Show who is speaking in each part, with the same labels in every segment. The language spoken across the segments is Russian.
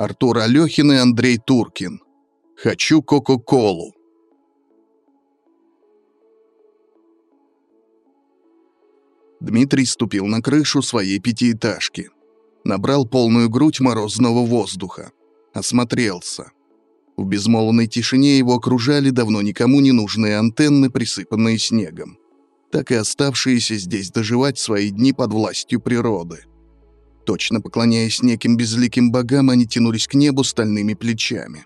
Speaker 1: Артур Алехин и Андрей Туркин. «Хочу Кока-Колу». Дмитрий ступил на крышу своей пятиэтажки. Набрал полную грудь морозного воздуха. Осмотрелся. В безмолвной тишине его окружали давно никому не нужные антенны, присыпанные снегом. Так и оставшиеся здесь доживать свои дни под властью природы. Точно поклоняясь неким безликим богам, они тянулись к небу стальными плечами.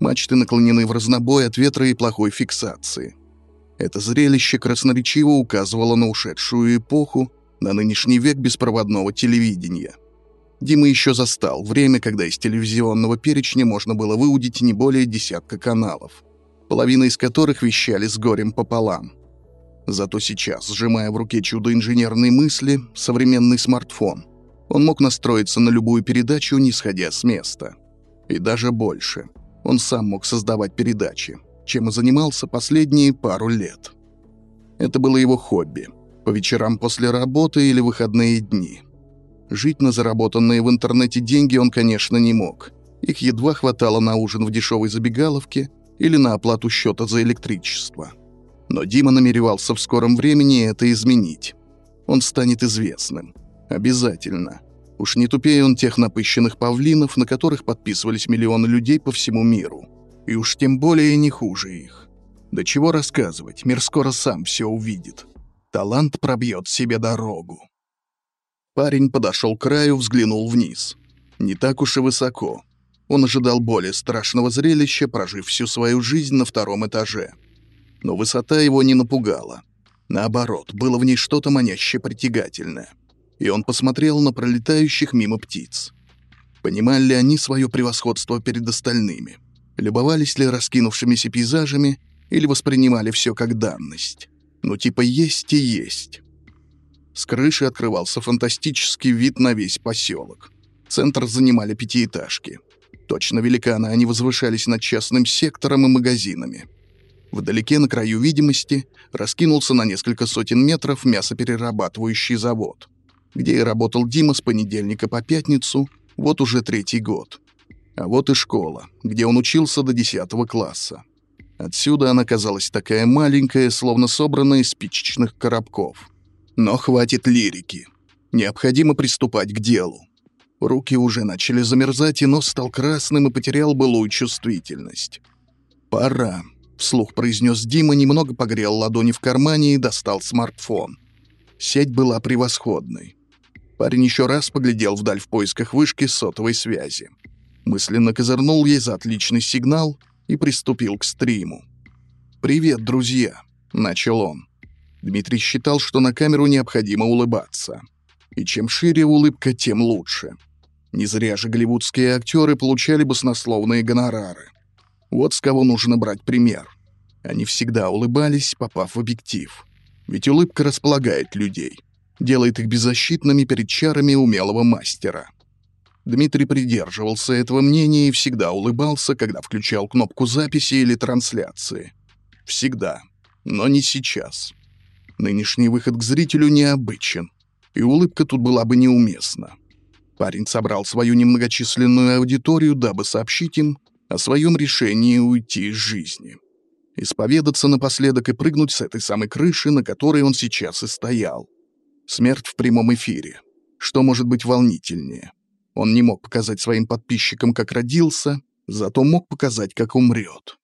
Speaker 1: Мачты наклонены в разнобой от ветра и плохой фиксации. Это зрелище красноречиво указывало на ушедшую эпоху, на нынешний век беспроводного телевидения. Дима еще застал время, когда из телевизионного перечня можно было выудить не более десятка каналов, половина из которых вещали с горем пополам. Зато сейчас, сжимая в руке чудо инженерной мысли, современный смартфон, он мог настроиться на любую передачу, не сходя с места. И даже больше. Он сам мог создавать передачи, чем и занимался последние пару лет. Это было его хобби. По вечерам после работы или выходные дни. Жить на заработанные в интернете деньги он, конечно, не мог. Их едва хватало на ужин в дешевой забегаловке или на оплату счета за электричество. Но Дима намеревался в скором времени это изменить. Он станет известным. Обязательно. Уж не тупее он тех напыщенных павлинов, на которых подписывались миллионы людей по всему миру. И уж тем более не хуже их. Да чего рассказывать, мир скоро сам все увидит. Талант пробьет себе дорогу. Парень подошел к краю, взглянул вниз. Не так уж и высоко. Он ожидал более страшного зрелища, прожив всю свою жизнь на втором этаже. Но высота его не напугала. Наоборот, было в ней что-то маняще притягательное. И он посмотрел на пролетающих мимо птиц. Понимали ли они свое превосходство перед остальными? Любовались ли раскинувшимися пейзажами или воспринимали все как данность? Ну типа есть и есть. С крыши открывался фантастический вид на весь поселок. Центр занимали пятиэтажки. Точно великаны, они возвышались над частным сектором и магазинами. Вдалеке, на краю видимости, раскинулся на несколько сотен метров мясоперерабатывающий завод, где и работал Дима с понедельника по пятницу, вот уже третий год. А вот и школа, где он учился до 10 класса. Отсюда она казалась такая маленькая, словно собранная из спичечных коробков. Но хватит лирики. Необходимо приступать к делу. Руки уже начали замерзать, и нос стал красным и потерял былую чувствительность. «Пора», — вслух произнес Дима, немного погрел ладони в кармане и достал смартфон. Сеть была превосходной. Парень еще раз поглядел вдаль в поисках вышки сотовой связи мысленно козырнул ей за отличный сигнал и приступил к стриму. «Привет, друзья!» — начал он. Дмитрий считал, что на камеру необходимо улыбаться. И чем шире улыбка, тем лучше. Не зря же голливудские актеры получали баснословные гонорары. Вот с кого нужно брать пример. Они всегда улыбались, попав в объектив. Ведь улыбка располагает людей, делает их беззащитными перед чарами умелого мастера. Дмитрий придерживался этого мнения и всегда улыбался, когда включал кнопку записи или трансляции. Всегда. Но не сейчас. Нынешний выход к зрителю необычен, и улыбка тут была бы неуместна. Парень собрал свою немногочисленную аудиторию, дабы сообщить им о своем решении уйти из жизни. Исповедаться напоследок и прыгнуть с этой самой крыши, на которой он сейчас и стоял. Смерть в прямом эфире. Что может быть волнительнее? Он не мог показать своим подписчикам, как родился, зато мог показать, как умрет.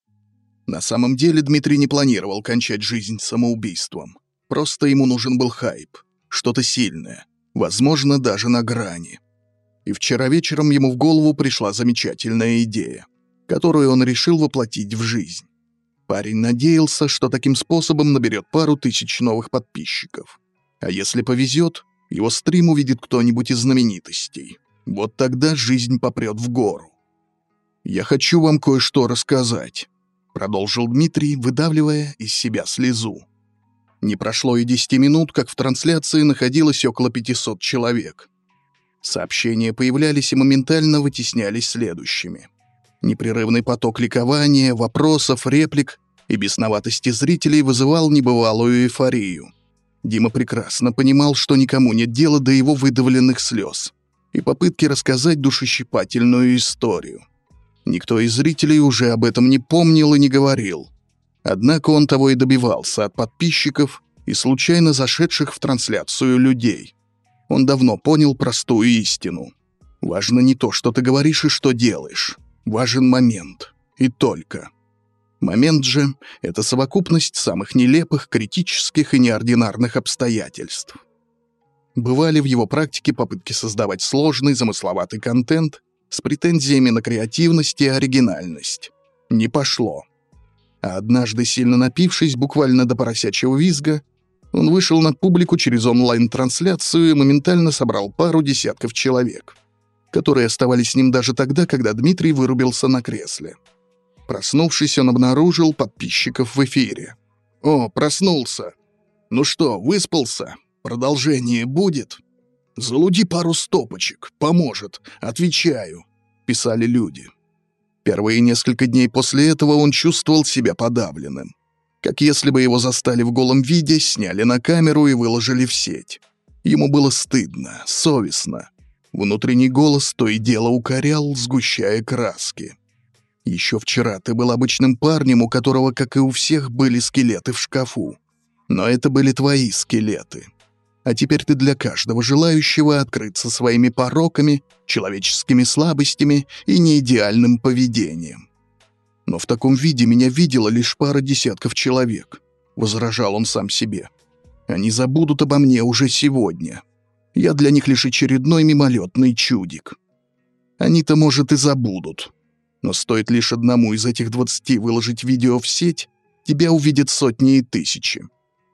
Speaker 1: На самом деле Дмитрий не планировал кончать жизнь самоубийством. Просто ему нужен был хайп, что-то сильное, возможно, даже на грани. И вчера вечером ему в голову пришла замечательная идея, которую он решил воплотить в жизнь. Парень надеялся, что таким способом наберет пару тысяч новых подписчиков. А если повезет, его стрим увидит кто-нибудь из знаменитостей. Вот тогда жизнь попрет в гору. «Я хочу вам кое-что рассказать», — продолжил Дмитрий, выдавливая из себя слезу. Не прошло и десяти минут, как в трансляции находилось около 500 человек. Сообщения появлялись и моментально вытеснялись следующими. Непрерывный поток ликования, вопросов, реплик и бесноватости зрителей вызывал небывалую эйфорию. Дима прекрасно понимал, что никому нет дела до его выдавленных слез. и попытки рассказать душещипательную историю. Никто из зрителей уже об этом не помнил и не говорил. Однако он того и добивался от подписчиков и случайно зашедших в трансляцию людей. Он давно понял простую истину. Важно не то, что ты говоришь и что делаешь. Важен момент. И только. Момент же — это совокупность самых нелепых, критических и неординарных обстоятельств. Бывали в его практике попытки создавать сложный, замысловатый контент с претензиями на креативность и оригинальность. Не пошло. А однажды, сильно напившись, буквально до поросячьего визга, он вышел на публику через онлайн-трансляцию и моментально собрал пару десятков человек, которые оставались с ним даже тогда, когда Дмитрий вырубился на кресле. Проснувшись, он обнаружил подписчиков в эфире. «О, проснулся! Ну что, выспался? Продолжение будет?» «Залуди пару стопочек, поможет, отвечаю», — писали люди. Первые несколько дней после этого он чувствовал себя подавленным. Как если бы его застали в голом виде, сняли на камеру и выложили в сеть. Ему было стыдно, совестно. Внутренний голос то и дело укорял, сгущая краски. Еще вчера ты был обычным парнем, у которого, как и у всех, были скелеты в шкафу. Но это были твои скелеты. А теперь ты для каждого желающего открыться своими пороками, человеческими слабостями и неидеальным поведением. Но в таком виде меня видела лишь пара десятков человек, возражал он сам себе. Они забудут обо мне уже сегодня. Я для них лишь очередной мимолетный чудик. Они-то, может, и забудут. Но стоит лишь одному из этих двадцати выложить видео в сеть, тебя увидят сотни и тысячи.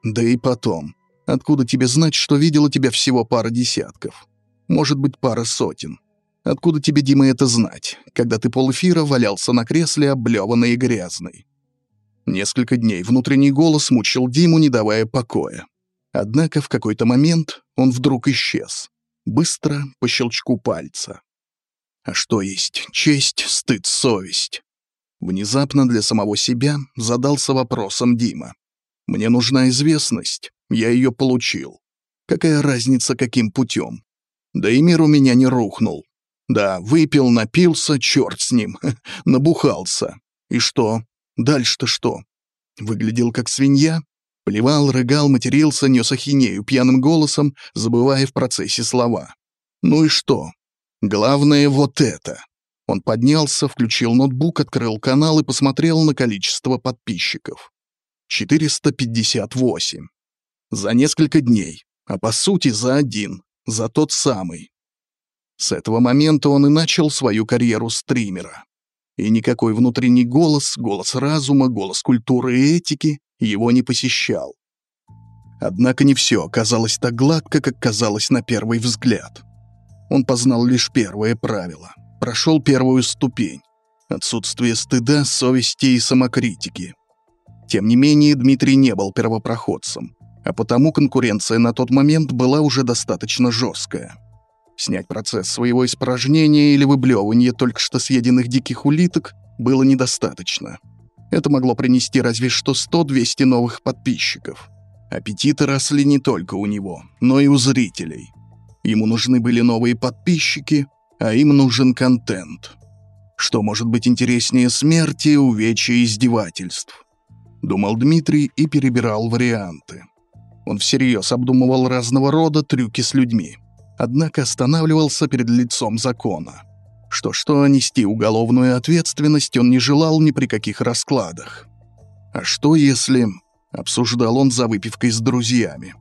Speaker 1: Да и потом, Откуда тебе знать, что видела тебя всего пара десятков? Может быть, пара сотен. Откуда тебе, Дима, это знать, когда ты полэфира валялся на кресле, облеванный и грязный? Несколько дней внутренний голос мучил Диму, не давая покоя. Однако в какой-то момент он вдруг исчез. Быстро, по щелчку пальца. А что есть честь, стыд, совесть? Внезапно для самого себя задался вопросом Дима. Мне нужна известность. Я ее получил. Какая разница, каким путем? Да и мир у меня не рухнул. Да, выпил, напился, черт с ним, набухался. И что? Дальше-то что? Выглядел как свинья? Плевал, рыгал, матерился, нес ахинею пьяным голосом, забывая в процессе слова. Ну и что? Главное вот это. Он поднялся, включил ноутбук, открыл канал и посмотрел на количество подписчиков. 458. За несколько дней, а по сути за один, за тот самый. С этого момента он и начал свою карьеру стримера. И никакой внутренний голос, голос разума, голос культуры и этики его не посещал. Однако не все оказалось так гладко, как казалось на первый взгляд. Он познал лишь первое правило, прошел первую ступень — отсутствие стыда, совести и самокритики. Тем не менее, Дмитрий не был первопроходцем а потому конкуренция на тот момент была уже достаточно жесткая. Снять процесс своего испражнения или выблевывания только что съеденных диких улиток было недостаточно. Это могло принести разве что 100-200 новых подписчиков. Аппетиты росли не только у него, но и у зрителей. Ему нужны были новые подписчики, а им нужен контент. Что может быть интереснее смерти, увечья и издевательств? Думал Дмитрий и перебирал варианты. Он всерьез обдумывал разного рода трюки с людьми. Однако останавливался перед лицом закона. Что-что, нести уголовную ответственность он не желал ни при каких раскладах. А что если... Обсуждал он за выпивкой с друзьями.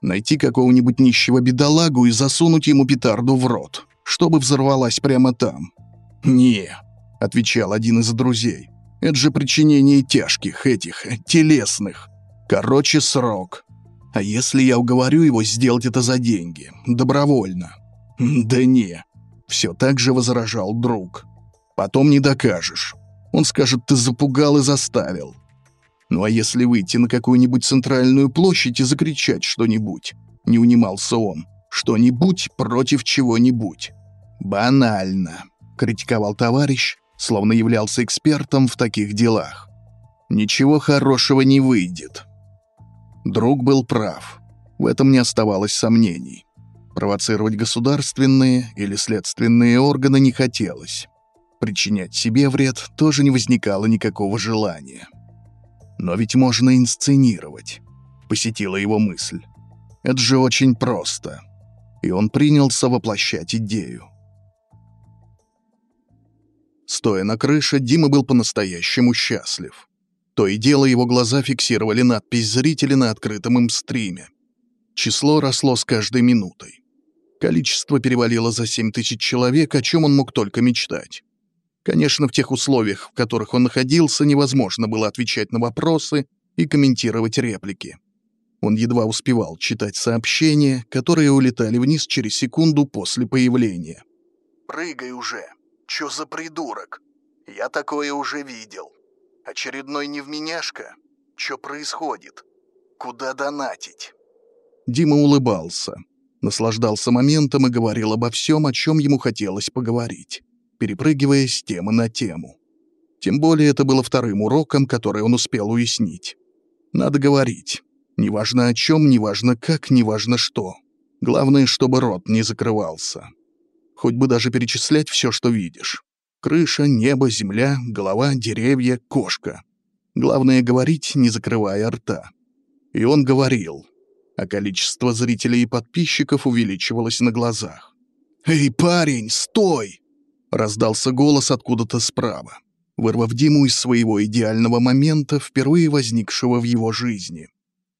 Speaker 1: Найти какого-нибудь нищего бедолагу и засунуть ему петарду в рот, чтобы взорвалась прямо там. «Не», — отвечал один из друзей, — «это же причинение тяжких этих, телесных. Короче, срок. А если я уговорю его сделать это за деньги? Добровольно? Да не. Все так же возражал друг. Потом не докажешь. Он скажет, ты запугал и заставил. Ну а если выйти на какую-нибудь центральную площадь и закричать что-нибудь? Не унимался он. Что-нибудь против чего-нибудь. Банально, критиковал товарищ, словно являлся экспертом в таких делах. Ничего хорошего не выйдет. Друг был прав. В этом не оставалось сомнений. Провоцировать государственные или следственные органы не хотелось. Причинять себе вред тоже не возникало никакого желания. Но ведь можно инсценировать, посетила его мысль. Это же очень просто. И он принялся воплощать идею. Стоя на крыше, Дима был по-настоящему счастлив. То и дело его глаза фиксировали надпись зрителя на открытом им стриме. Число росло с каждой минутой. Количество перевалило за 7 тысяч человек, о чем он мог только мечтать. Конечно, в тех условиях, в которых он находился, невозможно было отвечать на вопросы и комментировать реплики. Он едва успевал читать сообщения, которые улетали вниз через секунду после появления. «Прыгай уже!» Чё за придурок? Я такое уже видел. Очередной невменяшка? Чё происходит? Куда донатить?» Дима улыбался, наслаждался моментом и говорил обо всем, о чем ему хотелось поговорить, перепрыгивая с темы на тему. Тем более это было вторым уроком, который он успел уяснить. Надо говорить. Неважно о чем, неважно как, неважно что. Главное, чтобы рот не закрывался хоть бы даже перечислять все, что видишь. Крыша, небо, земля, голова, деревья, кошка. Главное — говорить, не закрывая рта. И он говорил, а количество зрителей и подписчиков увеличивалось на глазах. «Эй, парень, стой!» — раздался голос откуда-то справа, вырвав Диму из своего идеального момента, впервые возникшего в его жизни.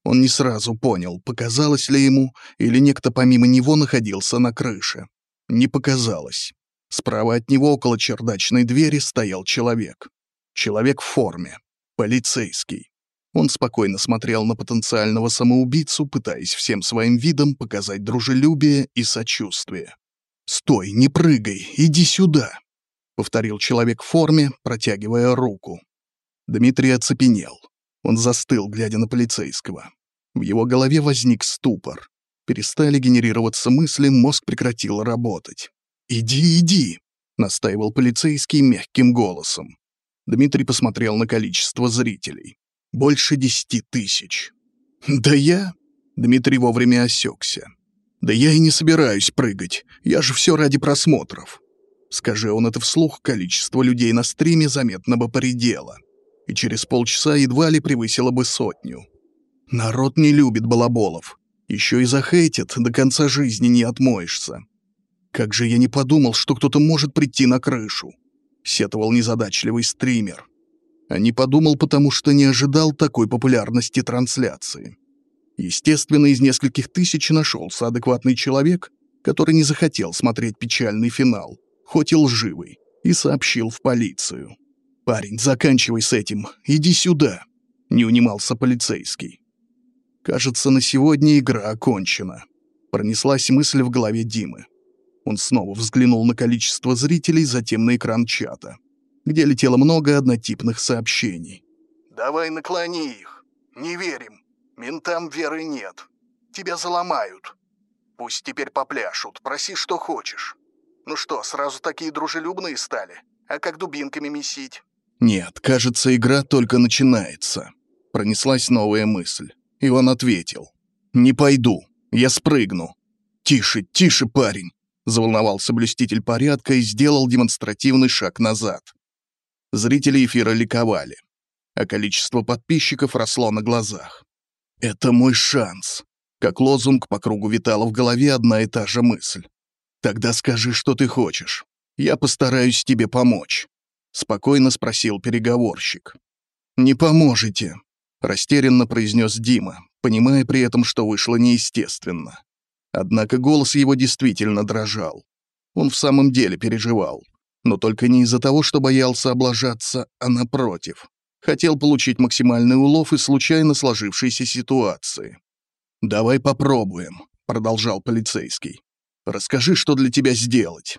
Speaker 1: Он не сразу понял, показалось ли ему, или некто помимо него находился на крыше. Не показалось. Справа от него около чердачной двери стоял человек. Человек в форме. Полицейский. Он спокойно смотрел на потенциального самоубийцу, пытаясь всем своим видом показать дружелюбие и сочувствие. «Стой, не прыгай, иди сюда!» — повторил человек в форме, протягивая руку. Дмитрий оцепенел. Он застыл, глядя на полицейского. В его голове возник ступор. Перестали генерироваться мысли, мозг прекратил работать. «Иди, иди!» — настаивал полицейский мягким голосом. Дмитрий посмотрел на количество зрителей. «Больше десяти тысяч». «Да я...» — Дмитрий вовремя осекся. «Да я и не собираюсь прыгать. Я же все ради просмотров». Скажи он это вслух, количество людей на стриме заметно бы поредело. И через полчаса едва ли превысило бы сотню. Народ не любит балаболов. Еще и захейтят, до конца жизни не отмоешься. Как же я не подумал, что кто-то может прийти на крышу. Сетовал незадачливый стример. А не подумал, потому что не ожидал такой популярности трансляции. Естественно, из нескольких тысяч нашелся адекватный человек, который не захотел смотреть печальный финал, хоть и лживый, и сообщил в полицию. «Парень, заканчивай с этим, иди сюда», — не унимался полицейский. Кажется, на сегодня игра окончена. Пронеслась мысль в голове Димы. Он снова взглянул на количество зрителей, затем на экран чата, где летело много однотипных сообщений. «Давай наклони их. Не верим. Ментам веры нет. Тебя заломают. Пусть теперь попляшут. Проси, что хочешь. Ну что, сразу такие дружелюбные стали? А как дубинками месить?» «Нет, кажется, игра только начинается», — пронеслась новая мысль. И он ответил. «Не пойду. Я спрыгну». «Тише, тише, парень!» Заволновался блюститель порядка и сделал демонстративный шаг назад. Зрители эфира ликовали, а количество подписчиков росло на глазах. «Это мой шанс!» Как лозунг по кругу витала в голове одна и та же мысль. «Тогда скажи, что ты хочешь. Я постараюсь тебе помочь», — спокойно спросил переговорщик. «Не поможете», Растерянно произнес Дима, понимая при этом, что вышло неестественно. Однако голос его действительно дрожал. Он в самом деле переживал. Но только не из-за того, что боялся облажаться, а напротив. Хотел получить максимальный улов из случайно сложившейся ситуации. «Давай попробуем», — продолжал полицейский. «Расскажи, что для тебя сделать».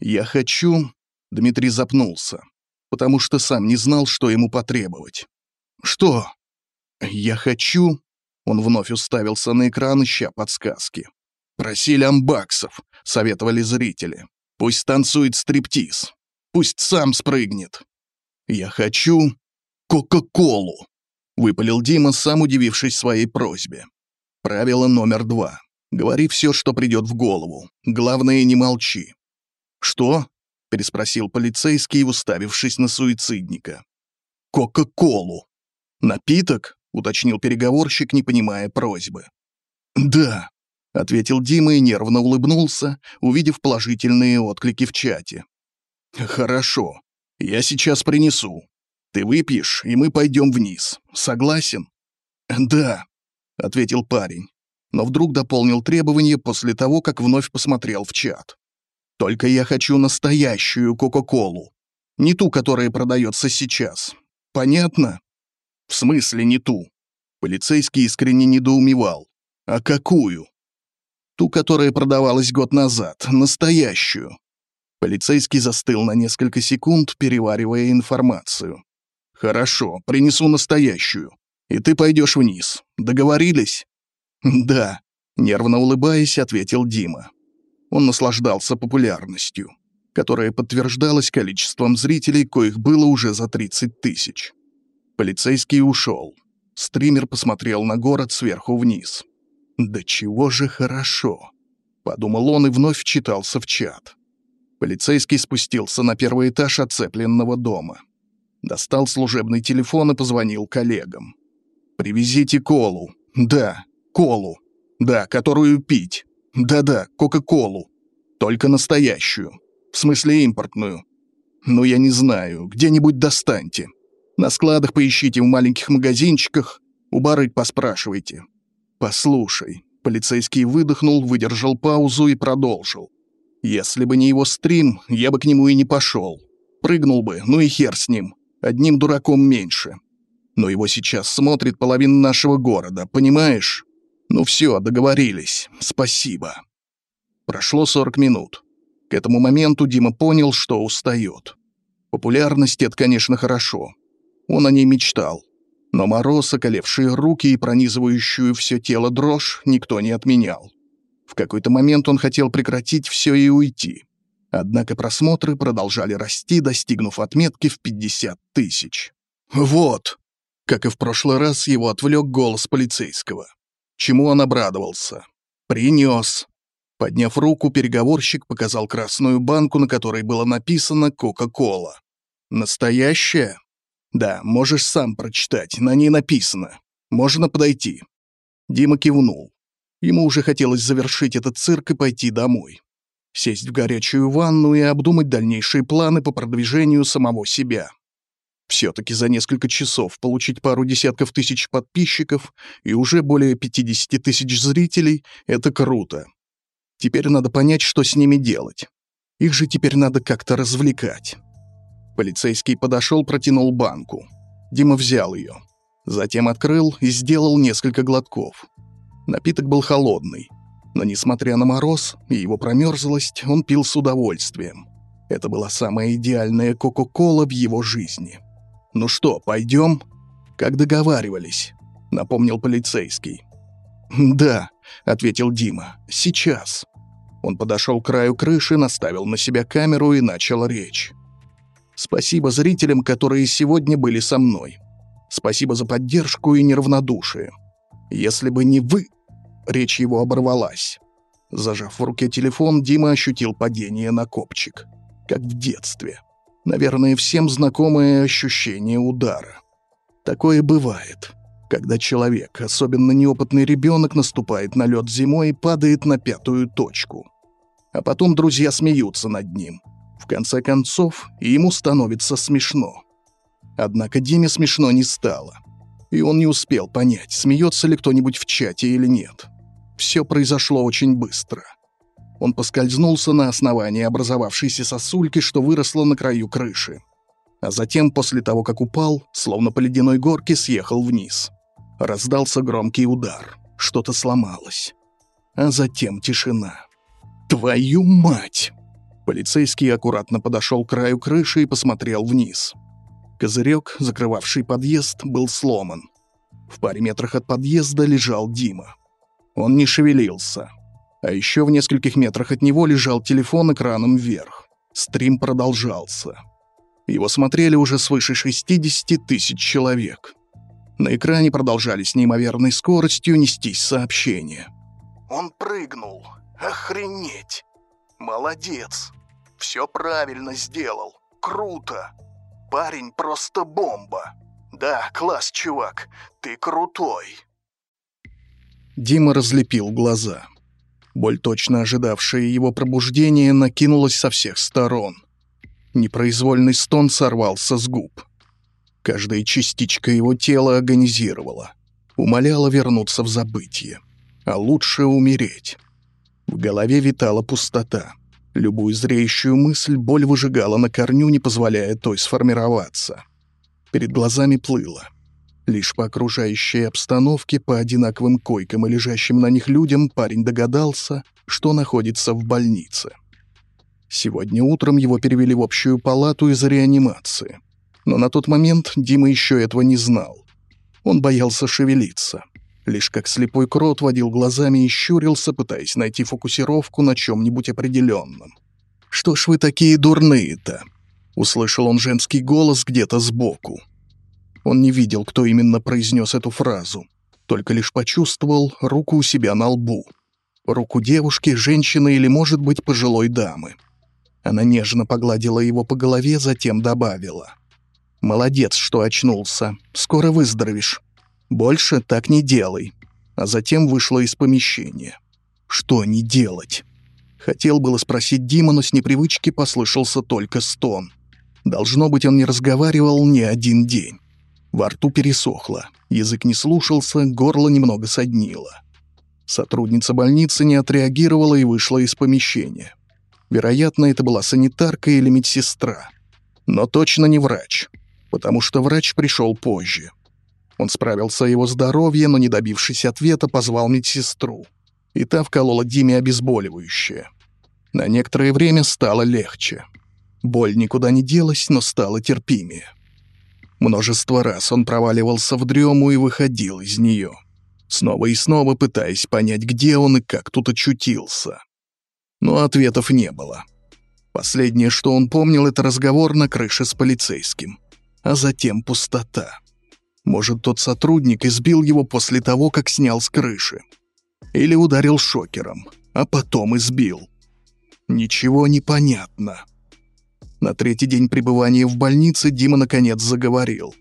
Speaker 1: «Я хочу...» — Дмитрий запнулся, потому что сам не знал, что ему потребовать. «Что?» «Я хочу...» Он вновь уставился на экран, ища подсказки. «Просили амбаксов», — советовали зрители. «Пусть танцует стриптиз. Пусть сам спрыгнет». «Я хочу... Кока-колу», — выпалил Дима, сам удивившись своей просьбе. Правило номер два. Говори все, что придет в голову. Главное, не молчи». «Что?» — переспросил полицейский, уставившись на суицидника. «Кока-колу». «Напиток?» — уточнил переговорщик, не понимая просьбы. «Да», — ответил Дима и нервно улыбнулся, увидев положительные отклики в чате. «Хорошо. Я сейчас принесу. Ты выпьешь, и мы пойдем вниз. Согласен?» «Да», — ответил парень, но вдруг дополнил требование после того, как вновь посмотрел в чат. «Только я хочу настоящую Кока-Колу, не ту, которая продается сейчас. Понятно?» «В смысле не ту?» Полицейский искренне недоумевал. «А какую?» «Ту, которая продавалась год назад, настоящую». Полицейский застыл на несколько секунд, переваривая информацию. «Хорошо, принесу настоящую. И ты пойдешь вниз. Договорились?» «Да», — нервно улыбаясь, ответил Дима. Он наслаждался популярностью, которая подтверждалась количеством зрителей, коих было уже за 30 тысяч. Полицейский ушел. Стример посмотрел на город сверху вниз. «Да чего же хорошо!» — подумал он и вновь вчитался в чат. Полицейский спустился на первый этаж оцепленного дома. Достал служебный телефон и позвонил коллегам. «Привезите колу. Да, колу. Да, которую пить. Да-да, Кока-Колу. Только настоящую. В смысле импортную. Ну, я не знаю, где-нибудь достаньте. На складах поищите в маленьких магазинчиках, у барыг поспрашивайте. Послушай, полицейский выдохнул, выдержал паузу и продолжил. Если бы не его стрим, я бы к нему и не пошел. Прыгнул бы, ну и хер с ним. Одним дураком меньше. Но его сейчас смотрит половина нашего города, понимаешь? Ну все, договорились. Спасибо. Прошло 40 минут. К этому моменту Дима понял, что устает. Популярность — это, конечно, хорошо. Он о ней мечтал. Но мороз, околевшие руки и пронизывающую все тело дрожь никто не отменял. В какой-то момент он хотел прекратить все и уйти. Однако просмотры продолжали расти, достигнув отметки в 50 тысяч. «Вот!» Как и в прошлый раз, его отвлек голос полицейского. Чему он обрадовался? «Принес!» Подняв руку, переговорщик показал красную банку, на которой было написано «Кока-кола». «Настоящая?» «Да, можешь сам прочитать, на ней написано. Можно подойти». Дима кивнул. Ему уже хотелось завершить этот цирк и пойти домой. Сесть в горячую ванну и обдумать дальнейшие планы по продвижению самого себя. Все-таки за несколько часов получить пару десятков тысяч подписчиков и уже более 50 тысяч зрителей — это круто. Теперь надо понять, что с ними делать. Их же теперь надо как-то развлекать. Полицейский подошел, протянул банку. Дима взял ее. Затем открыл и сделал несколько глотков. Напиток был холодный. Но несмотря на мороз и его промерзлость, он пил с удовольствием. Это была самая идеальная Кока-Кола в его жизни. «Ну что, пойдем?» «Как договаривались», — напомнил полицейский. «Да», — ответил Дима, — «сейчас». Он подошел к краю крыши, наставил на себя камеру и начал речь. «Спасибо зрителям, которые сегодня были со мной. Спасибо за поддержку и неравнодушие. Если бы не вы...» Речь его оборвалась. Зажав в руке телефон, Дима ощутил падение на копчик. Как в детстве. Наверное, всем знакомое ощущение удара. Такое бывает, когда человек, особенно неопытный ребенок, наступает на лед зимой и падает на пятую точку. А потом друзья смеются над ним. В конце концов, ему становится смешно. Однако Диме смешно не стало. И он не успел понять, смеется ли кто-нибудь в чате или нет. Все произошло очень быстро. Он поскользнулся на основании образовавшейся сосульки, что выросла на краю крыши. А затем, после того, как упал, словно по ледяной горке, съехал вниз. Раздался громкий удар. Что-то сломалось. А затем тишина. «Твою мать!» Полицейский аккуратно подошел к краю крыши и посмотрел вниз. Козырек, закрывавший подъезд, был сломан. В паре метрах от подъезда лежал Дима. Он не шевелился. А еще в нескольких метрах от него лежал телефон экраном вверх. Стрим продолжался. Его смотрели уже свыше 60 тысяч человек. На экране продолжали с неимоверной скоростью нестись сообщения. Он прыгнул. Охренеть! Молодец! Все правильно сделал. Круто! Парень просто бомба. Да, класс, чувак. Ты крутой. Дима разлепил глаза. Боль, точно ожидавшая его пробуждения, накинулась со всех сторон. Непроизвольный стон сорвался с губ. Каждая частичка его тела агонизировала, умоляла вернуться в забытие, а лучше умереть. В голове витала пустота. Любую зреющую мысль боль выжигала на корню, не позволяя той сформироваться. Перед глазами плыло. Лишь по окружающей обстановке, по одинаковым койкам и лежащим на них людям парень догадался, что находится в больнице. Сегодня утром его перевели в общую палату из реанимации. Но на тот момент Дима еще этого не знал. Он боялся шевелиться. Лишь как слепой крот водил глазами и щурился, пытаясь найти фокусировку на чем-нибудь определенном. «Что ж вы такие дурные-то?» — услышал он женский голос где-то сбоку. Он не видел, кто именно произнес эту фразу, только лишь почувствовал руку у себя на лбу. Руку девушки, женщины или, может быть, пожилой дамы. Она нежно погладила его по голове, затем добавила. «Молодец, что очнулся. Скоро выздоровеешь. Больше так не делай». А затем вышла из помещения. «Что не делать?» Хотел было спросить Дима, но с непривычки послышался только стон. Должно быть, он не разговаривал ни один день. Во рту пересохло, язык не слушался, горло немного соднило. Сотрудница больницы не отреагировала и вышла из помещения. Вероятно, это была санитарка или медсестра. Но точно не врач, потому что врач пришел позже. Он справился о его здоровье, но, не добившись ответа, позвал медсестру. И та вколола Диме обезболивающее. На некоторое время стало легче. Боль никуда не делась, но стала терпимее. Множество раз он проваливался в дрему и выходил из нее, снова и снова пытаясь понять, где он и как тут очутился. Но ответов не было. Последнее, что он помнил, это разговор на крыше с полицейским, а затем пустота. Может, тот сотрудник избил его после того, как снял с крыши. Или ударил шокером, а потом избил. Ничего не понятно. На третий день пребывания в больнице Дима наконец заговорил.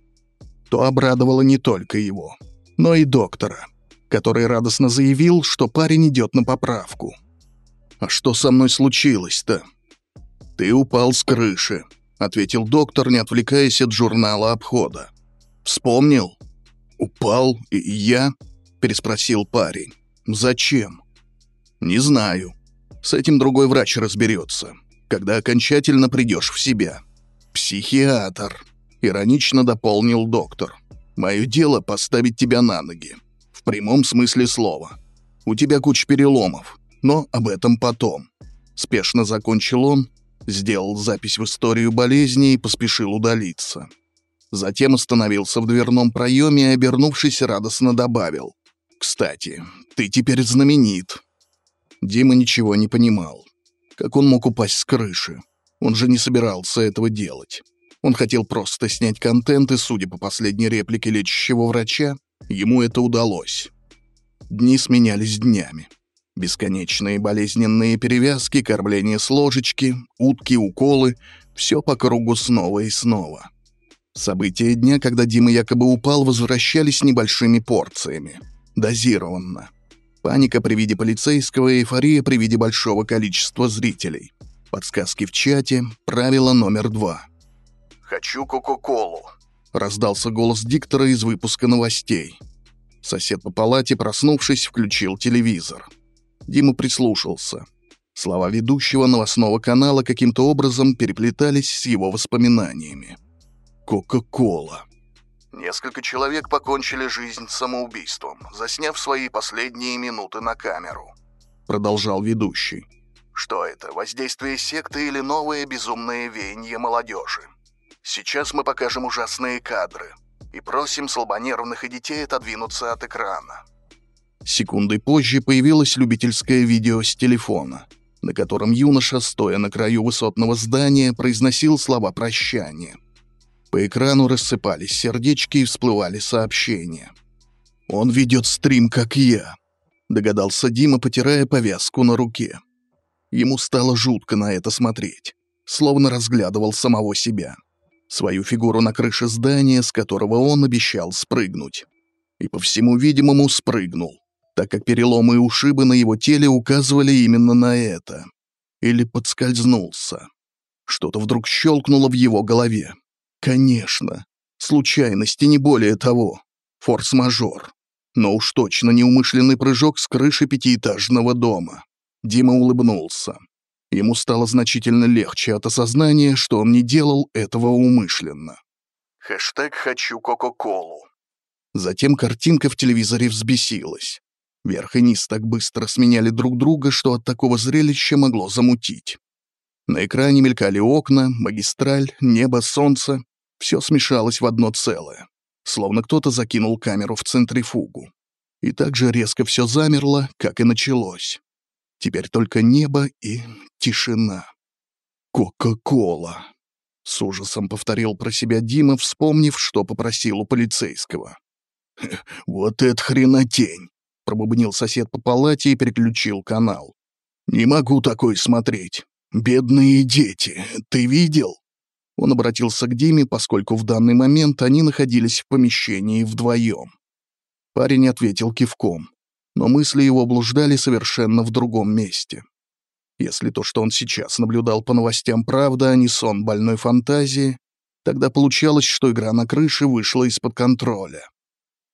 Speaker 1: То обрадовало не только его, но и доктора, который радостно заявил, что парень идет на поправку. «А что со мной случилось-то?» «Ты упал с крыши», — ответил доктор, не отвлекаясь от журнала обхода. «Вспомнил?» «Упал и я?» — переспросил парень. «Зачем?» «Не знаю. С этим другой врач разберется, когда окончательно придешь в себя». «Психиатр», — иронично дополнил доктор. «Мое дело — поставить тебя на ноги. В прямом смысле слова. У тебя куча переломов, но об этом потом». Спешно закончил он, сделал запись в историю болезни и поспешил удалиться. Затем остановился в дверном проеме и, обернувшись, радостно добавил. «Кстати, ты теперь знаменит». Дима ничего не понимал. Как он мог упасть с крыши? Он же не собирался этого делать. Он хотел просто снять контент, и, судя по последней реплике лечащего врача, ему это удалось. Дни сменялись днями. Бесконечные болезненные перевязки, кормление с ложечки, утки, уколы — все по кругу снова и снова. События дня, когда Дима якобы упал, возвращались небольшими порциями. Дозированно. Паника при виде полицейского, эйфория при виде большого количества зрителей. Подсказки в чате, правило номер два. «Хочу Кока-Колу», — раздался голос диктора из выпуска новостей. Сосед по палате, проснувшись, включил телевизор. Дима прислушался. Слова ведущего новостного канала каким-то образом переплетались с его воспоминаниями. Кока-кола. Несколько человек покончили жизнь самоубийством, засняв свои последние минуты на камеру. Продолжал ведущий. Что это, воздействие секты или новое безумное веяние молодежи? Сейчас мы покажем ужасные кадры и просим слабонервных и детей отодвинуться от экрана. Секундой позже появилось любительское видео с телефона, на котором юноша, стоя на краю высотного здания, произносил слова прощания. По экрану рассыпались сердечки и всплывали сообщения. «Он ведет стрим, как я». — догадался Дима, потирая повязку на руке. Ему стало жутко на это смотреть, словно разглядывал самого себя. Свою фигуру на крыше здания, с которого он обещал спрыгнуть. И по всему видимому спрыгнул, так как переломы и ушибы на его теле указывали именно на это. Или подскользнулся. Что-то вдруг щелкнуло в его голове. Конечно. Случайности, не более того. Форс-мажор. Но уж точно неумышленный прыжок с крыши пятиэтажного дома. Дима улыбнулся. Ему стало значительно легче от осознания, что он не делал этого умышленно. Хэштег «Хочу Кока-Колу». Затем картинка в телевизоре взбесилась. Верх и низ так быстро сменяли друг друга, что от такого зрелища могло замутить. На экране мелькали окна, магистраль, небо, солнце. Все смешалось в одно целое словно кто-то закинул камеру в центрифугу. И так же резко все замерло, как и началось. Теперь только небо и тишина. «Кока-кола!» — с ужасом повторил про себя Дима, вспомнив, что попросил у полицейского. «Вот это хренотень!» — пробубнил сосед по палате и переключил канал. «Не могу такой смотреть. Бедные дети, ты видел?» Он обратился к Диме, поскольку в данный момент они находились в помещении вдвоем. Парень ответил кивком, но мысли его блуждали совершенно в другом месте. Если то, что он сейчас наблюдал по новостям, правда, а не сон больной фантазии, тогда получалось, что игра на крыше вышла из-под контроля.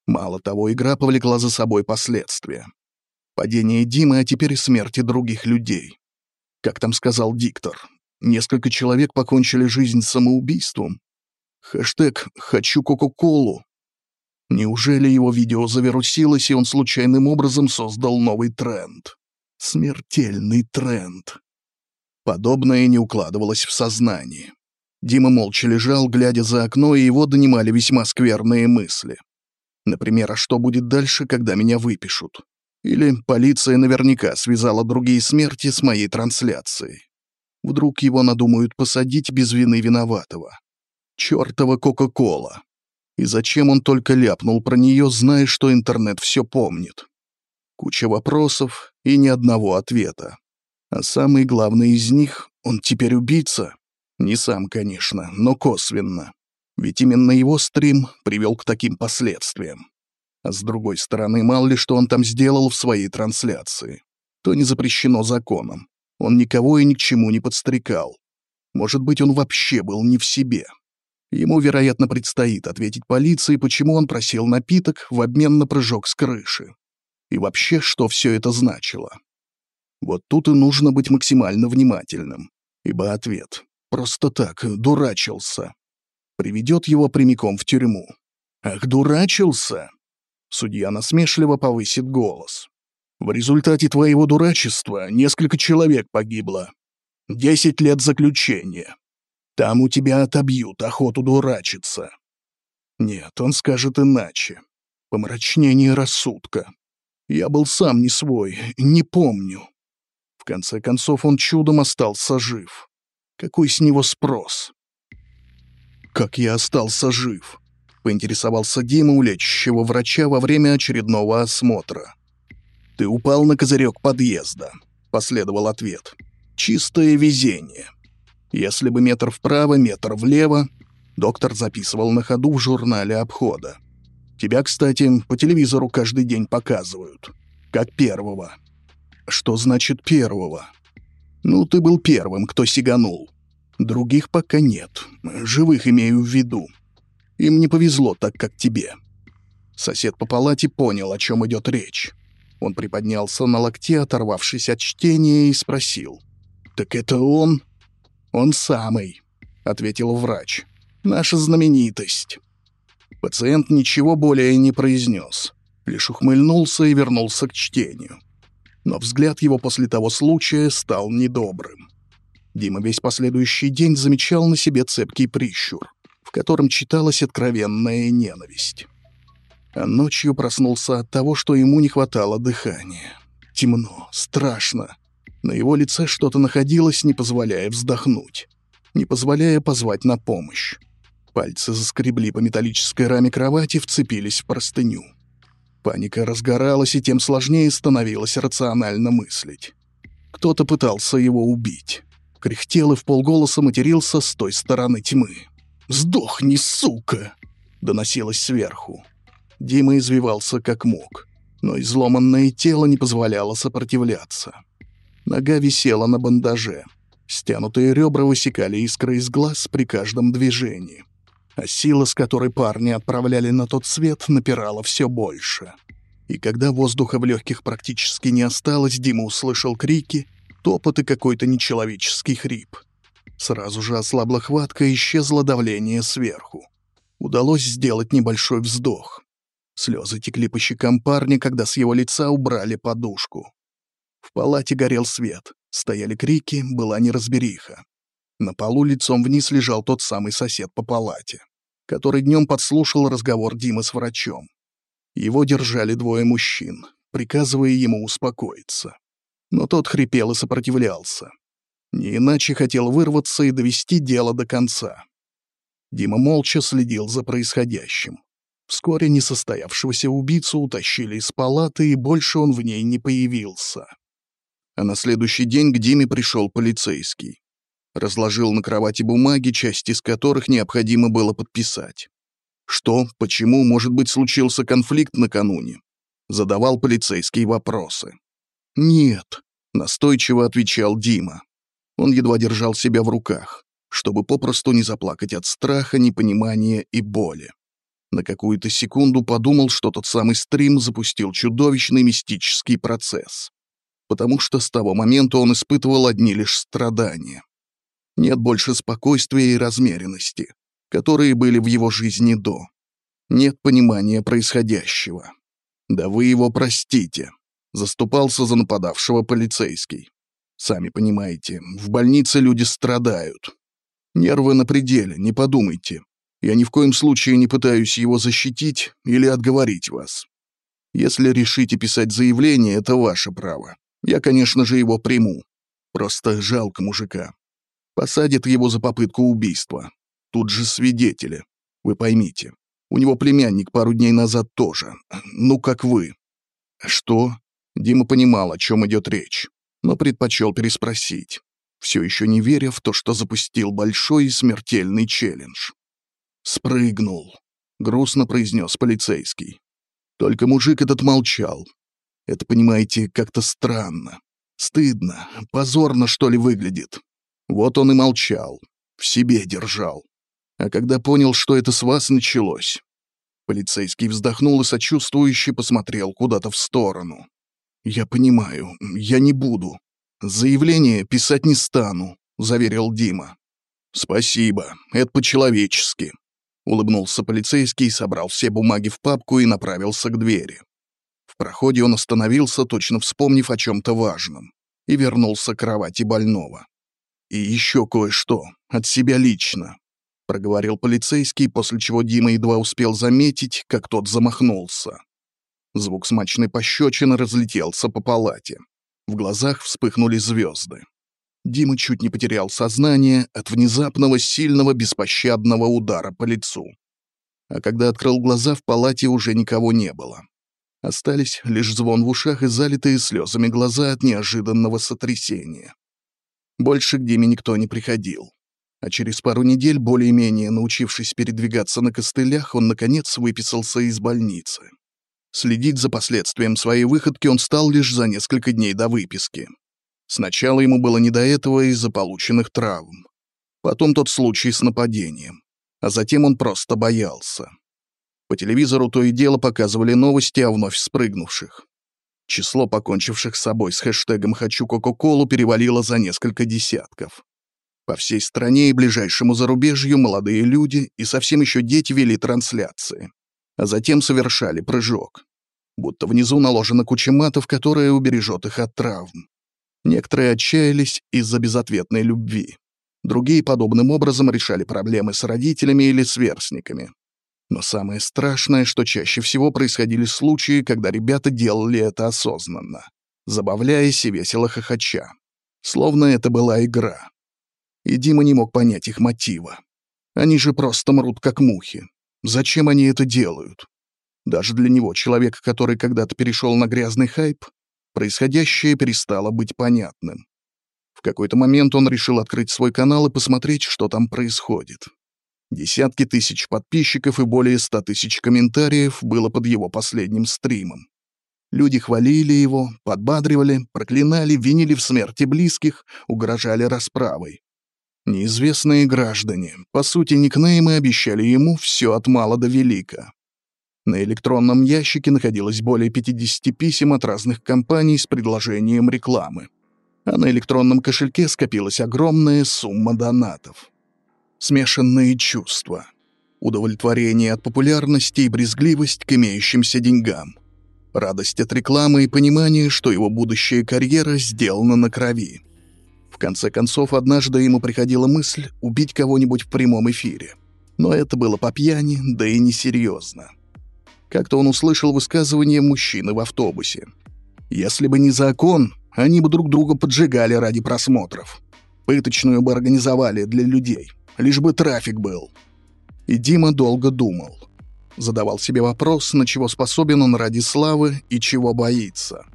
Speaker 1: Мало того, игра повлекла за собой последствия. Падение Димы, а теперь смерти других людей. Как там сказал диктор, Несколько человек покончили жизнь самоубийством. Хэштег «Хочу Кока-Колу». Неужели его видео завирусилось, и он случайным образом создал новый тренд? Смертельный тренд. Подобное не укладывалось в сознание. Дима молча лежал, глядя за окно, и его донимали весьма скверные мысли. Например, а что будет дальше, когда меня выпишут? Или полиция наверняка связала другие смерти с моей трансляцией. Вдруг его надумают посадить без вины виноватого. Чёртова Кока-Кола. И зачем он только ляпнул про нее, зная, что интернет все помнит? Куча вопросов и ни одного ответа. А самый главный из них — он теперь убийца? Не сам, конечно, но косвенно. Ведь именно его стрим привел к таким последствиям. А с другой стороны, мало ли что он там сделал в своей трансляции. То не запрещено законом. Он никого и ни к чему не подстрекал. Может быть, он вообще был не в себе. Ему, вероятно, предстоит ответить полиции, почему он просил напиток в обмен на прыжок с крыши. И вообще, что все это значило. Вот тут и нужно быть максимально внимательным, ибо ответ «просто так, дурачился» приведет его прямиком в тюрьму. «Ах, дурачился!» Судья насмешливо повысит голос. В результате твоего дурачества несколько человек погибло. Десять лет заключения. Там у тебя отобьют охоту дурачиться. Нет, он скажет иначе. Помрачнение рассудка. Я был сам не свой, не помню. В конце концов, он чудом остался жив. Какой с него спрос? Как я остался жив? Поинтересовался Дима у лечащего врача во время очередного осмотра. «Ты упал на козырек подъезда», — последовал ответ. «Чистое везение. Если бы метр вправо, метр влево...» Доктор записывал на ходу в журнале обхода. «Тебя, кстати, по телевизору каждый день показывают. Как первого». «Что значит первого?» «Ну, ты был первым, кто сиганул. Других пока нет. Живых имею в виду. Им не повезло так, как тебе». Сосед по палате понял, о чем идет речь. Он приподнялся на локте, оторвавшись от чтения, и спросил. «Так это он?» «Он самый», — ответил врач. «Наша знаменитость». Пациент ничего более не произнес, лишь ухмыльнулся и вернулся к чтению. Но взгляд его после того случая стал недобрым. Дима весь последующий день замечал на себе цепкий прищур, в котором читалась откровенная ненависть а ночью проснулся от того, что ему не хватало дыхания. Темно, страшно. На его лице что-то находилось, не позволяя вздохнуть, не позволяя позвать на помощь. Пальцы заскребли по металлической раме кровати, вцепились в простыню. Паника разгоралась, и тем сложнее становилось рационально мыслить. Кто-то пытался его убить. Кряхтел и в полголоса матерился с той стороны тьмы. «Сдохни, сука!» — доносилось сверху. Дима извивался как мог, но изломанное тело не позволяло сопротивляться. Нога висела на бандаже. Стянутые ребра высекали искры из глаз при каждом движении а сила, с которой парни отправляли на тот свет, напирала все больше. И когда воздуха в легких практически не осталось, Дима услышал крики, топот и какой-то нечеловеческий хрип. Сразу же ослабла хватка и исчезло давление сверху. Удалось сделать небольшой вздох. Слезы текли по щекам парня, когда с его лица убрали подушку. В палате горел свет, стояли крики, была неразбериха. На полу лицом вниз лежал тот самый сосед по палате, который днем подслушал разговор Димы с врачом. Его держали двое мужчин, приказывая ему успокоиться. Но тот хрипел и сопротивлялся. Не иначе хотел вырваться и довести дело до конца. Дима молча следил за происходящим. Вскоре несостоявшегося убийцу утащили из палаты, и больше он в ней не появился. А на следующий день к Диме пришел полицейский. Разложил на кровати бумаги, часть из которых необходимо было подписать. Что, почему, может быть, случился конфликт накануне? Задавал полицейские вопросы. «Нет», — настойчиво отвечал Дима. Он едва держал себя в руках, чтобы попросту не заплакать от страха, непонимания и боли. На какую-то секунду подумал, что тот самый стрим запустил чудовищный мистический процесс. Потому что с того момента он испытывал одни лишь страдания. Нет больше спокойствия и размеренности, которые были в его жизни до. Нет понимания происходящего. Да вы его простите. Заступался за нападавшего полицейский. Сами понимаете, в больнице люди страдают. Нервы на пределе, не подумайте. Я ни в коем случае не пытаюсь его защитить или отговорить вас. Если решите писать заявление, это ваше право. Я, конечно же, его приму. Просто жалко мужика. Посадят его за попытку убийства. Тут же свидетели. Вы поймите. У него племянник пару дней назад тоже. Ну, как вы. Что? Дима понимал, о чем идет речь, но предпочел переспросить, все еще не веря в то, что запустил большой и смертельный челлендж. «Спрыгнул», — грустно произнес полицейский. Только мужик этот молчал. Это, понимаете, как-то странно. Стыдно, позорно, что ли, выглядит. Вот он и молчал, в себе держал. А когда понял, что это с вас началось... Полицейский вздохнул и сочувствующе посмотрел куда-то в сторону. «Я понимаю, я не буду. Заявление писать не стану», — заверил Дима. «Спасибо, это по-человечески», — улыбнулся полицейский, собрал все бумаги в папку и направился к двери. В проходе он остановился, точно вспомнив о чем-то важном, и вернулся к кровати больного. «И еще кое-что. От себя лично», — проговорил полицейский, после чего Дима едва успел заметить, как тот замахнулся. Звук смачной пощечины разлетелся по палате. В глазах вспыхнули звезды. Дима чуть не потерял сознание от внезапного, сильного, беспощадного удара по лицу. А когда открыл глаза, в палате уже никого не было. Остались лишь звон в ушах и залитые слезами глаза от неожиданного сотрясения. Больше к Диме никто не приходил. А через пару недель, более-менее научившись передвигаться на костылях, он, наконец, выписался из больницы. Следить за последствием своей выходки он стал лишь за несколько дней до выписки. Сначала ему было не до этого из-за полученных травм. Потом тот случай с нападением. А затем он просто боялся. По телевизору то и дело показывали новости о вновь спрыгнувших. Число покончивших с собой с хэштегом «Хочу Кока-Колу» перевалило за несколько десятков. По всей стране и ближайшему зарубежью молодые люди и совсем еще дети вели трансляции, а затем совершали прыжок. Будто внизу наложена куча матов, которая убережет их от травм. Некоторые отчаялись из-за безответной любви. Другие подобным образом решали проблемы с родителями или сверстниками. Но самое страшное, что чаще всего происходили случаи, когда ребята делали это осознанно, забавляясь и весело хохоча. Словно это была игра. И Дима не мог понять их мотива. Они же просто мрут как мухи. Зачем они это делают? Даже для него, человека, который когда-то перешел на грязный хайп, происходящее перестало быть понятным. В какой-то момент он решил открыть свой канал и посмотреть, что там происходит. Десятки тысяч подписчиков и более ста тысяч комментариев было под его последним стримом. Люди хвалили его, подбадривали, проклинали, винили в смерти близких, угрожали расправой. Неизвестные граждане, по сути, никнеймы обещали ему все от мала до велика. На электронном ящике находилось более 50 писем от разных компаний с предложением рекламы. А на электронном кошельке скопилась огромная сумма донатов. Смешанные чувства. Удовлетворение от популярности и брезгливость к имеющимся деньгам. Радость от рекламы и понимание, что его будущая карьера сделана на крови. В конце концов, однажды ему приходила мысль убить кого-нибудь в прямом эфире. Но это было по пьяни, да и несерьезно. Как-то он услышал высказывание мужчины в автобусе. «Если бы не закон, они бы друг друга поджигали ради просмотров. Пыточную бы организовали для людей лишь бы трафик был. И Дима долго думал. Задавал себе вопрос, на чего способен он ради славы и чего боится.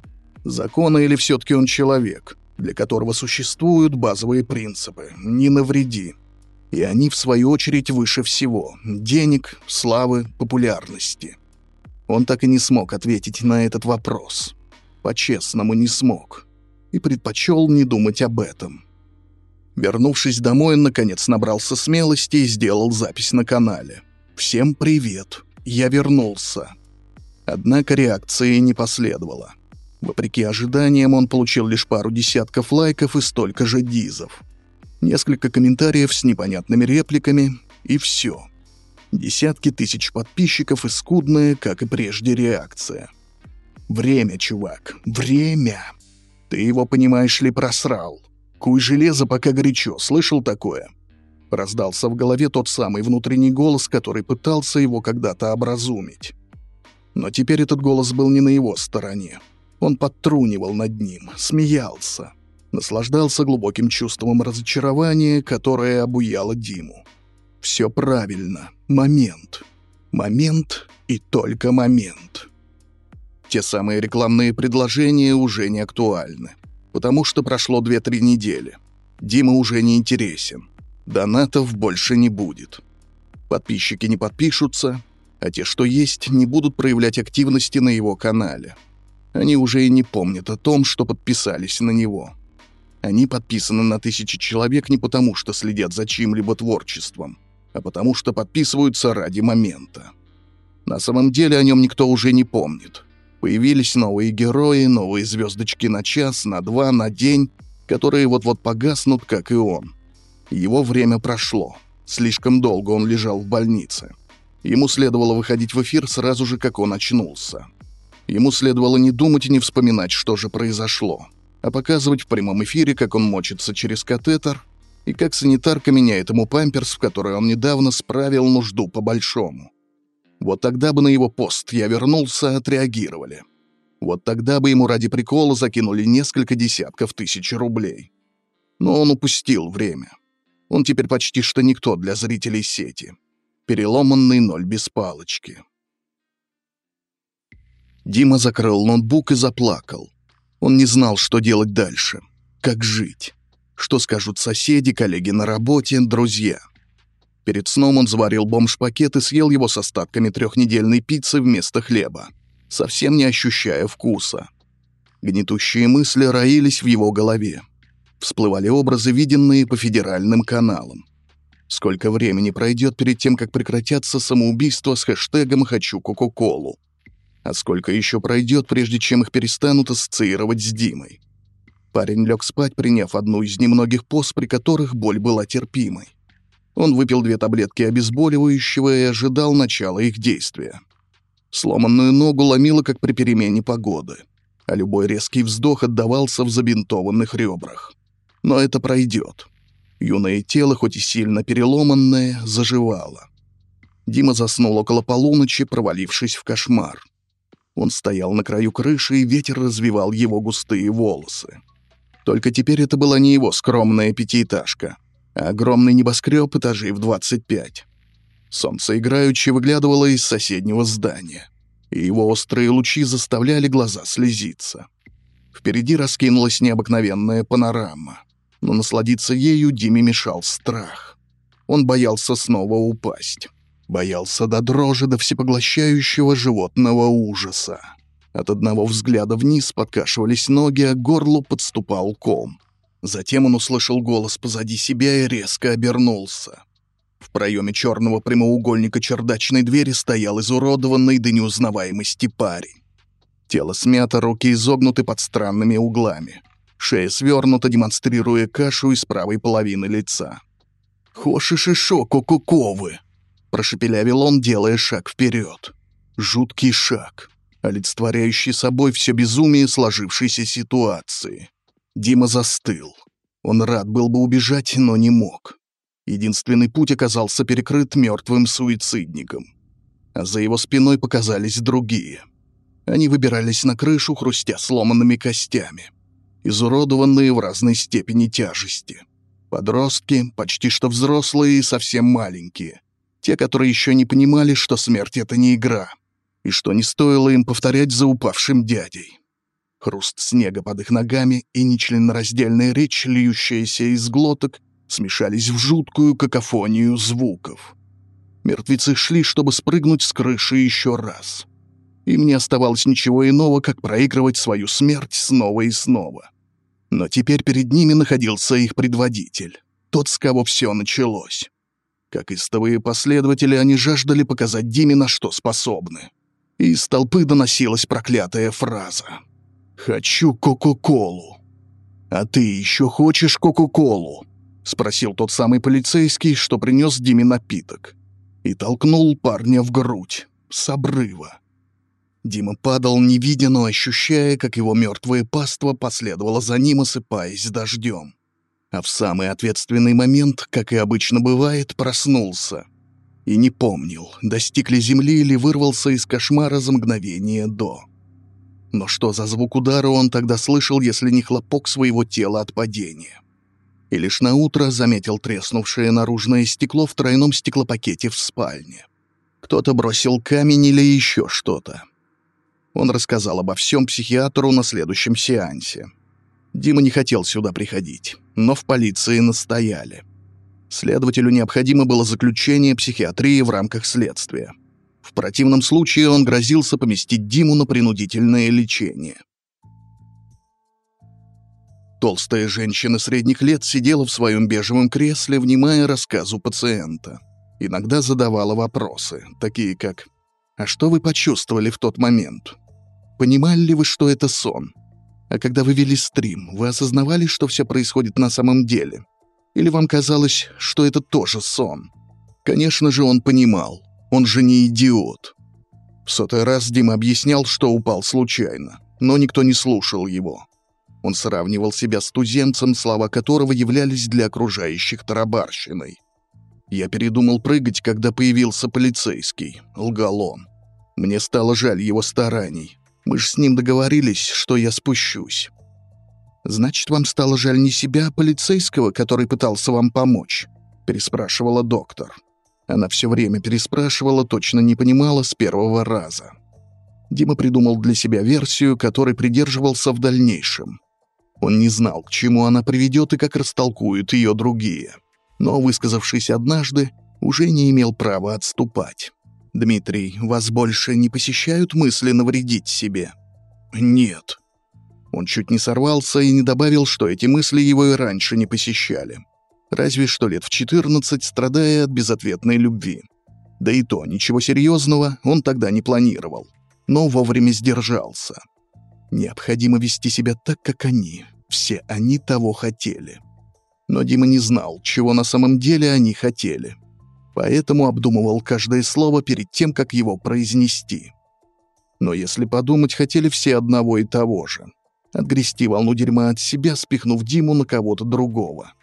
Speaker 1: Закона или все-таки он человек, для которого существуют базовые принципы «не навреди». И они, в свою очередь, выше всего — денег, славы, популярности. Он так и не смог ответить на этот вопрос. По-честному не смог. И предпочел не думать об этом. Вернувшись домой, он, наконец, набрался смелости и сделал запись на канале. «Всем привет! Я вернулся!» Однако реакции не последовало. Вопреки ожиданиям, он получил лишь пару десятков лайков и столько же дизов. Несколько комментариев с непонятными репликами, и все. Десятки тысяч подписчиков и скудная, как и прежде, реакция. Время, чувак, время. Ты его, понимаешь ли, просрал. «Куй железо, пока горячо, слышал такое?» Раздался в голове тот самый внутренний голос, который пытался его когда-то образумить. Но теперь этот голос был не на его стороне. Он подтрунивал над ним, смеялся, наслаждался глубоким чувством разочарования, которое обуяло Диму. Все правильно. Момент. Момент и только момент. Те самые рекламные предложения уже не актуальны потому что прошло 2-3 недели. Дима уже не интересен. Донатов больше не будет. Подписчики не подпишутся, а те, что есть, не будут проявлять активности на его канале. Они уже и не помнят о том, что подписались на него. Они подписаны на тысячи человек не потому, что следят за чьим-либо творчеством, а потому что подписываются ради момента. На самом деле о нем никто уже не помнит. Появились новые герои, новые звездочки на час, на два, на день, которые вот-вот погаснут, как и он. Его время прошло. Слишком долго он лежал в больнице. Ему следовало выходить в эфир сразу же, как он очнулся. Ему следовало не думать и не вспоминать, что же произошло, а показывать в прямом эфире, как он мочится через катетер и как санитарка меняет ему памперс, в который он недавно справил нужду по-большому. Вот тогда бы на его пост «Я вернулся» отреагировали. Вот тогда бы ему ради прикола закинули несколько десятков тысяч рублей. Но он упустил время. Он теперь почти что никто для зрителей сети. Переломанный ноль без палочки. Дима закрыл ноутбук и заплакал. Он не знал, что делать дальше. Как жить? Что скажут соседи, коллеги на работе, друзья? Перед сном он заварил бомж-пакет и съел его с остатками трехнедельной пиццы вместо хлеба, совсем не ощущая вкуса. Гнетущие мысли роились в его голове. Всплывали образы, виденные по федеральным каналам. Сколько времени пройдет перед тем, как прекратятся самоубийства с хэштегом «Хочу Кока-Колу»? А сколько еще пройдет, прежде чем их перестанут ассоциировать с Димой? Парень лег спать, приняв одну из немногих поз, при которых боль была терпимой. Он выпил две таблетки обезболивающего и ожидал начала их действия. Сломанную ногу ломило, как при перемене погоды, а любой резкий вздох отдавался в забинтованных ребрах. Но это пройдет. Юное тело, хоть и сильно переломанное, заживало. Дима заснул около полуночи, провалившись в кошмар. Он стоял на краю крыши, и ветер развивал его густые волосы. Только теперь это была не его скромная пятиэтажка — Огромный небоскреб этажей в 25. Солнце играючи выглядывало из соседнего здания. и его острые лучи заставляли глаза слезиться. Впереди раскинулась необыкновенная панорама, но насладиться ею Диме мешал страх. Он боялся снова упасть. Боялся до дрожи до всепоглощающего животного ужаса. От одного взгляда вниз подкашивались ноги, а к горлу подступал ком. Затем он услышал голос позади себя и резко обернулся. В проеме черного прямоугольника чердачной двери стоял изуродованный до неузнаваемости парень. Тело смято, руки изогнуты под странными углами. Шея свернута, демонстрируя кашу из правой половины лица. «Хоши-шишо, кукуковы!» — прошепелявил он, делая шаг вперед. Жуткий шаг, олицетворяющий собой все безумие сложившейся ситуации. Дима застыл. Он рад был бы убежать, но не мог. Единственный путь оказался перекрыт мертвым суицидником. А за его спиной показались другие. Они выбирались на крышу, хрустя сломанными костями. Изуродованные в разной степени тяжести. Подростки, почти что взрослые и совсем маленькие. Те, которые еще не понимали, что смерть — это не игра. И что не стоило им повторять за упавшим дядей. Хруст снега под их ногами и нечленораздельная речь, льющаяся из глоток, смешались в жуткую какофонию звуков. Мертвецы шли, чтобы спрыгнуть с крыши еще раз. Им не оставалось ничего иного, как проигрывать свою смерть снова и снова. Но теперь перед ними находился их предводитель, тот, с кого все началось. Как истовые последователи, они жаждали показать Диме, на что способны. Из толпы доносилась проклятая фраза — «Хочу Кока-Колу». «А ты еще хочешь Кока-Колу?» — спросил тот самый полицейский, что принес Диме напиток. И толкнул парня в грудь, с обрыва. Дима падал, не видя, но ощущая, как его мертвое паство последовало за ним, осыпаясь дождем. А в самый ответственный момент, как и обычно бывает, проснулся. И не помнил, достиг ли земли или вырвался из кошмара за мгновение до. Но что за звук удара он тогда слышал, если не хлопок своего тела от падения? И лишь на утро заметил треснувшее наружное стекло в тройном стеклопакете в спальне. Кто-то бросил камень или еще что-то. Он рассказал обо всем психиатру на следующем сеансе. Дима не хотел сюда приходить, но в полиции настояли. Следователю необходимо было заключение психиатрии в рамках следствия. В противном случае он грозился поместить Диму на принудительное лечение. Толстая женщина средних лет сидела в своем бежевом кресле, внимая рассказу пациента. Иногда задавала вопросы, такие как «А что вы почувствовали в тот момент? Понимали ли вы, что это сон? А когда вы вели стрим, вы осознавали, что все происходит на самом деле? Или вам казалось, что это тоже сон?» Конечно же, он понимал. Он же не идиот. В сотый раз Дима объяснял, что упал случайно, но никто не слушал его. Он сравнивал себя с туземцем, слова которого являлись для окружающих тарабарщиной. «Я передумал прыгать, когда появился полицейский», — лгал он. «Мне стало жаль его стараний. Мы же с ним договорились, что я спущусь». «Значит, вам стало жаль не себя, а полицейского, который пытался вам помочь?» — переспрашивала доктор. Она все время переспрашивала, точно не понимала с первого раза. Дима придумал для себя версию, которой придерживался в дальнейшем. Он не знал, к чему она приведет и как растолкуют ее другие. Но, высказавшись однажды, уже не имел права отступать. «Дмитрий, вас больше не посещают мысли навредить себе?» «Нет». Он чуть не сорвался и не добавил, что эти мысли его и раньше не посещали. Разве что лет в 14, страдая от безответной любви. Да и то, ничего серьезного он тогда не планировал. Но вовремя сдержался. Необходимо вести себя так, как они. Все они того хотели. Но Дима не знал, чего на самом деле они хотели. Поэтому обдумывал каждое слово перед тем, как его произнести. Но если подумать, хотели все одного и того же. Отгрести волну дерьма от себя, спихнув Диму на кого-то другого.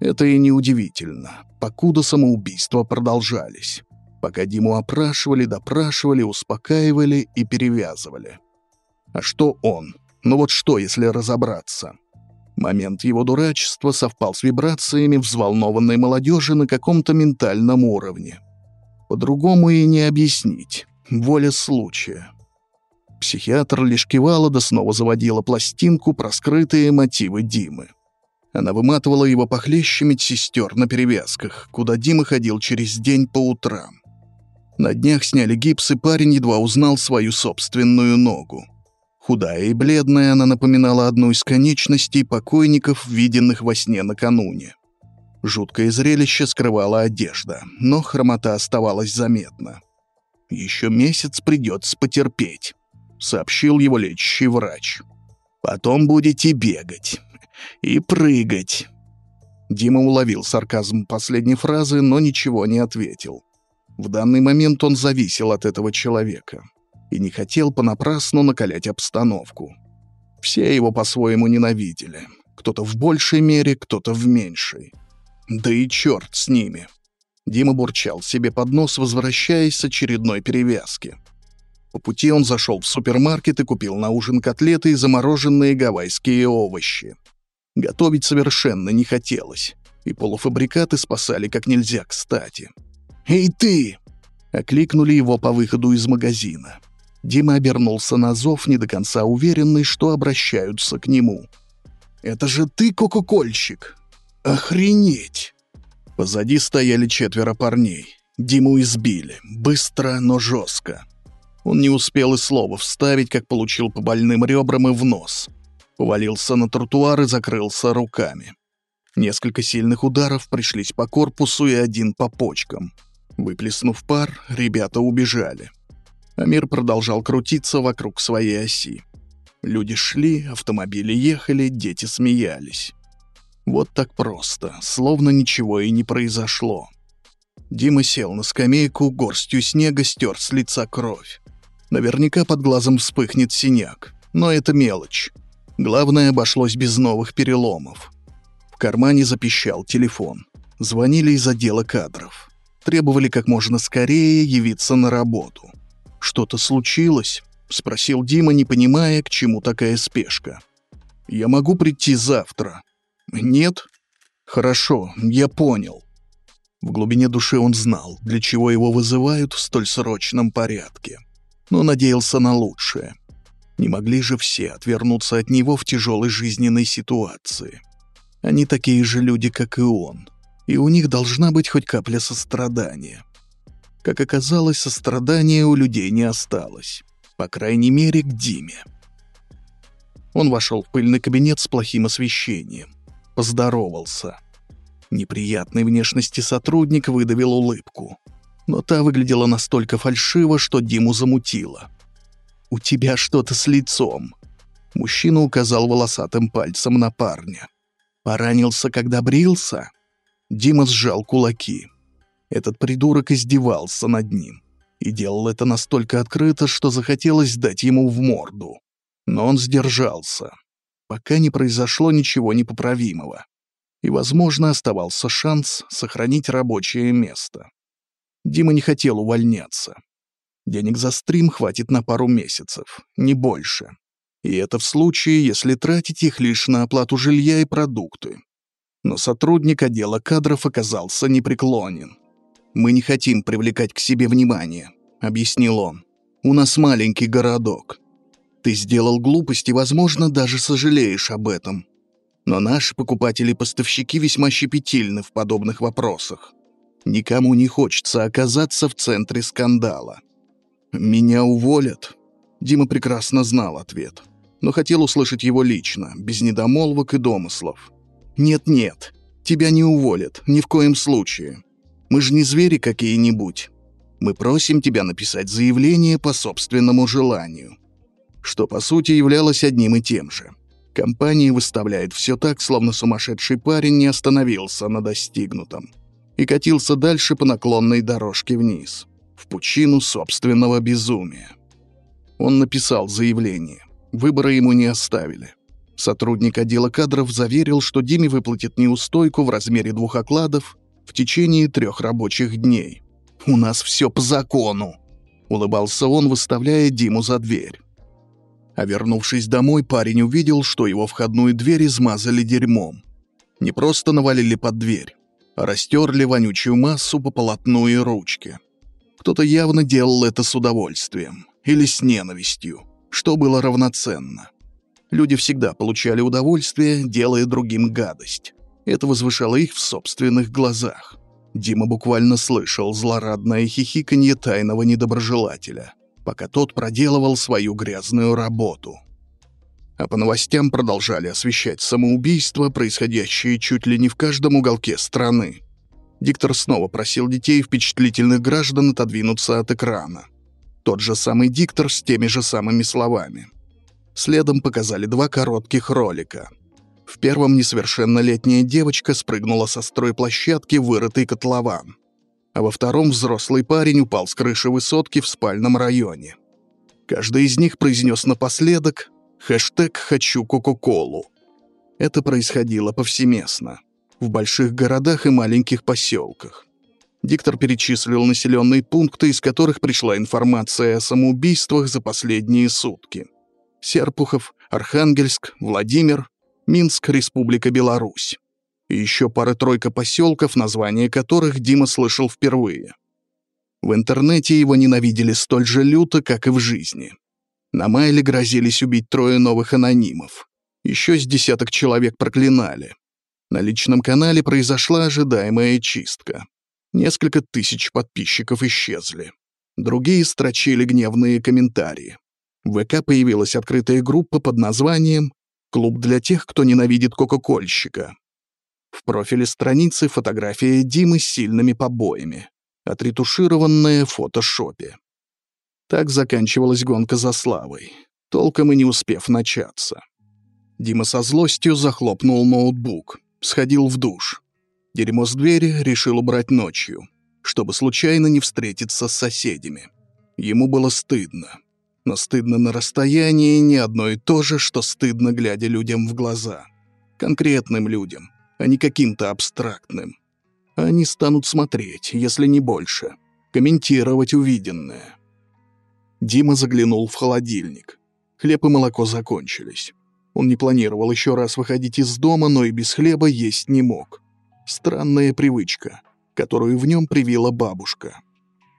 Speaker 1: Это и неудивительно, покуда самоубийства продолжались. Пока Диму опрашивали, допрашивали, успокаивали и перевязывали. А что он? Ну вот что, если разобраться? Момент его дурачества совпал с вибрациями взволнованной молодежи на каком-то ментальном уровне. По-другому и не объяснить. Воля случая. Психиатр лишь кивала да снова заводила пластинку про скрытые мотивы Димы. Она выматывала его похлеще медсестер на перевязках, куда Дима ходил через день по утрам. На днях сняли гипс, и парень едва узнал свою собственную ногу. Худая и бледная, она напоминала одну из конечностей покойников, виденных во сне накануне. Жуткое зрелище скрывала одежда, но хромота оставалась заметна. «Еще месяц придется потерпеть», — сообщил его лечащий врач. «Потом будете бегать и прыгать». Дима уловил сарказм последней фразы, но ничего не ответил. В данный момент он зависел от этого человека и не хотел понапрасну накалять обстановку. Все его по-своему ненавидели. Кто-то в большей мере, кто-то в меньшей. Да и черт с ними. Дима бурчал себе под нос, возвращаясь с очередной перевязки. По пути он зашел в супермаркет и купил на ужин котлеты и замороженные гавайские овощи. Готовить совершенно не хотелось, и полуфабрикаты спасали как нельзя кстати. «Эй ты!» — окликнули его по выходу из магазина. Дима обернулся на зов, не до конца уверенный, что обращаются к нему. «Это же ты, кококольщик! Охренеть!» Позади стояли четверо парней. Диму избили. Быстро, но жестко. Он не успел и слова вставить, как получил по больным ребрам и в нос. Повалился на тротуар и закрылся руками. Несколько сильных ударов пришлись по корпусу и один по почкам. Выплеснув пар, ребята убежали. Амир продолжал крутиться вокруг своей оси. Люди шли, автомобили ехали, дети смеялись. Вот так просто, словно ничего и не произошло. Дима сел на скамейку, горстью снега стер с лица кровь. Наверняка под глазом вспыхнет синяк, но это мелочь. Главное, обошлось без новых переломов. В кармане запищал телефон. Звонили из отдела кадров требовали как можно скорее явиться на работу. «Что-то случилось?» — спросил Дима, не понимая, к чему такая спешка. «Я могу прийти завтра?» «Нет?» «Хорошо, я понял». В глубине души он знал, для чего его вызывают в столь срочном порядке. Но надеялся на лучшее. Не могли же все отвернуться от него в тяжелой жизненной ситуации. Они такие же люди, как и он и у них должна быть хоть капля сострадания. Как оказалось, сострадания у людей не осталось. По крайней мере, к Диме. Он вошел в пыльный кабинет с плохим освещением. Поздоровался. Неприятной внешности сотрудник выдавил улыбку. Но та выглядела настолько фальшиво, что Диму замутило. «У тебя что-то с лицом». Мужчина указал волосатым пальцем на парня. «Поранился, когда брился?» Дима сжал кулаки. Этот придурок издевался над ним. И делал это настолько открыто, что захотелось дать ему в морду. Но он сдержался. Пока не произошло ничего непоправимого. И, возможно, оставался шанс сохранить рабочее место. Дима не хотел увольняться. Денег за стрим хватит на пару месяцев, не больше. И это в случае, если тратить их лишь на оплату жилья и продукты но сотрудник отдела кадров оказался непреклонен. «Мы не хотим привлекать к себе внимание», — объяснил он. «У нас маленький городок. Ты сделал глупость и, возможно, даже сожалеешь об этом. Но наши покупатели-поставщики весьма щепетильны в подобных вопросах. Никому не хочется оказаться в центре скандала. Меня уволят?» Дима прекрасно знал ответ, но хотел услышать его лично, без недомолвок и домыслов. «Нет-нет, тебя не уволят, ни в коем случае. Мы же не звери какие-нибудь. Мы просим тебя написать заявление по собственному желанию». Что, по сути, являлось одним и тем же. Компания выставляет все так, словно сумасшедший парень не остановился на достигнутом и катился дальше по наклонной дорожке вниз, в пучину собственного безумия. Он написал заявление. Выбора ему не оставили. Сотрудник отдела кадров заверил, что Диме выплатит неустойку в размере двух окладов в течение трех рабочих дней. «У нас все по закону», — улыбался он, выставляя Диму за дверь. А вернувшись домой, парень увидел, что его входную дверь измазали дерьмом. Не просто навалили под дверь, растерли вонючую массу по полотну и ручке. Кто-то явно делал это с удовольствием или с ненавистью, что было равноценно. Люди всегда получали удовольствие, делая другим гадость. Это возвышало их в собственных глазах. Дима буквально слышал злорадное хихиканье тайного недоброжелателя, пока тот проделывал свою грязную работу. А по новостям продолжали освещать самоубийства, происходящие чуть ли не в каждом уголке страны. Диктор снова просил детей впечатлительных граждан отодвинуться от экрана. Тот же самый диктор с теми же самыми словами. Следом показали два коротких ролика. В первом несовершеннолетняя девочка спрыгнула со стройплощадки, вырытый котлован. А во втором взрослый парень упал с крыши высотки в спальном районе. Каждый из них произнес напоследок хэштег «Хочу Кока-Колу». Это происходило повсеместно в больших городах и маленьких поселках. Диктор перечислил населенные пункты, из которых пришла информация о самоубийствах за последние сутки. Серпухов, Архангельск, Владимир, Минск, Республика Беларусь. И еще пара-тройка поселков, названия которых Дима слышал впервые. В интернете его ненавидели столь же люто, как и в жизни. На Майле грозились убить трое новых анонимов. Еще с десяток человек проклинали. На личном канале произошла ожидаемая чистка. Несколько тысяч подписчиков исчезли. Другие строчили гневные комментарии. В ВК появилась открытая группа под названием «Клуб для тех, кто ненавидит кока-кольщика». В профиле страницы фотография Димы с сильными побоями, отретушированная в фотошопе. Так заканчивалась гонка за славой, толком и не успев начаться. Дима со злостью захлопнул ноутбук сходил в душ. Дерьмо с двери решил убрать ночью, чтобы случайно не встретиться с соседями. Ему было стыдно. Но стыдно на расстоянии не одно и то же, что стыдно, глядя людям в глаза. Конкретным людям, а не каким-то абстрактным. Они станут смотреть, если не больше, комментировать увиденное. Дима заглянул в холодильник. Хлеб и молоко закончились. Он не планировал еще раз выходить из дома, но и без хлеба есть не мог. Странная привычка, которую в нем привила бабушка.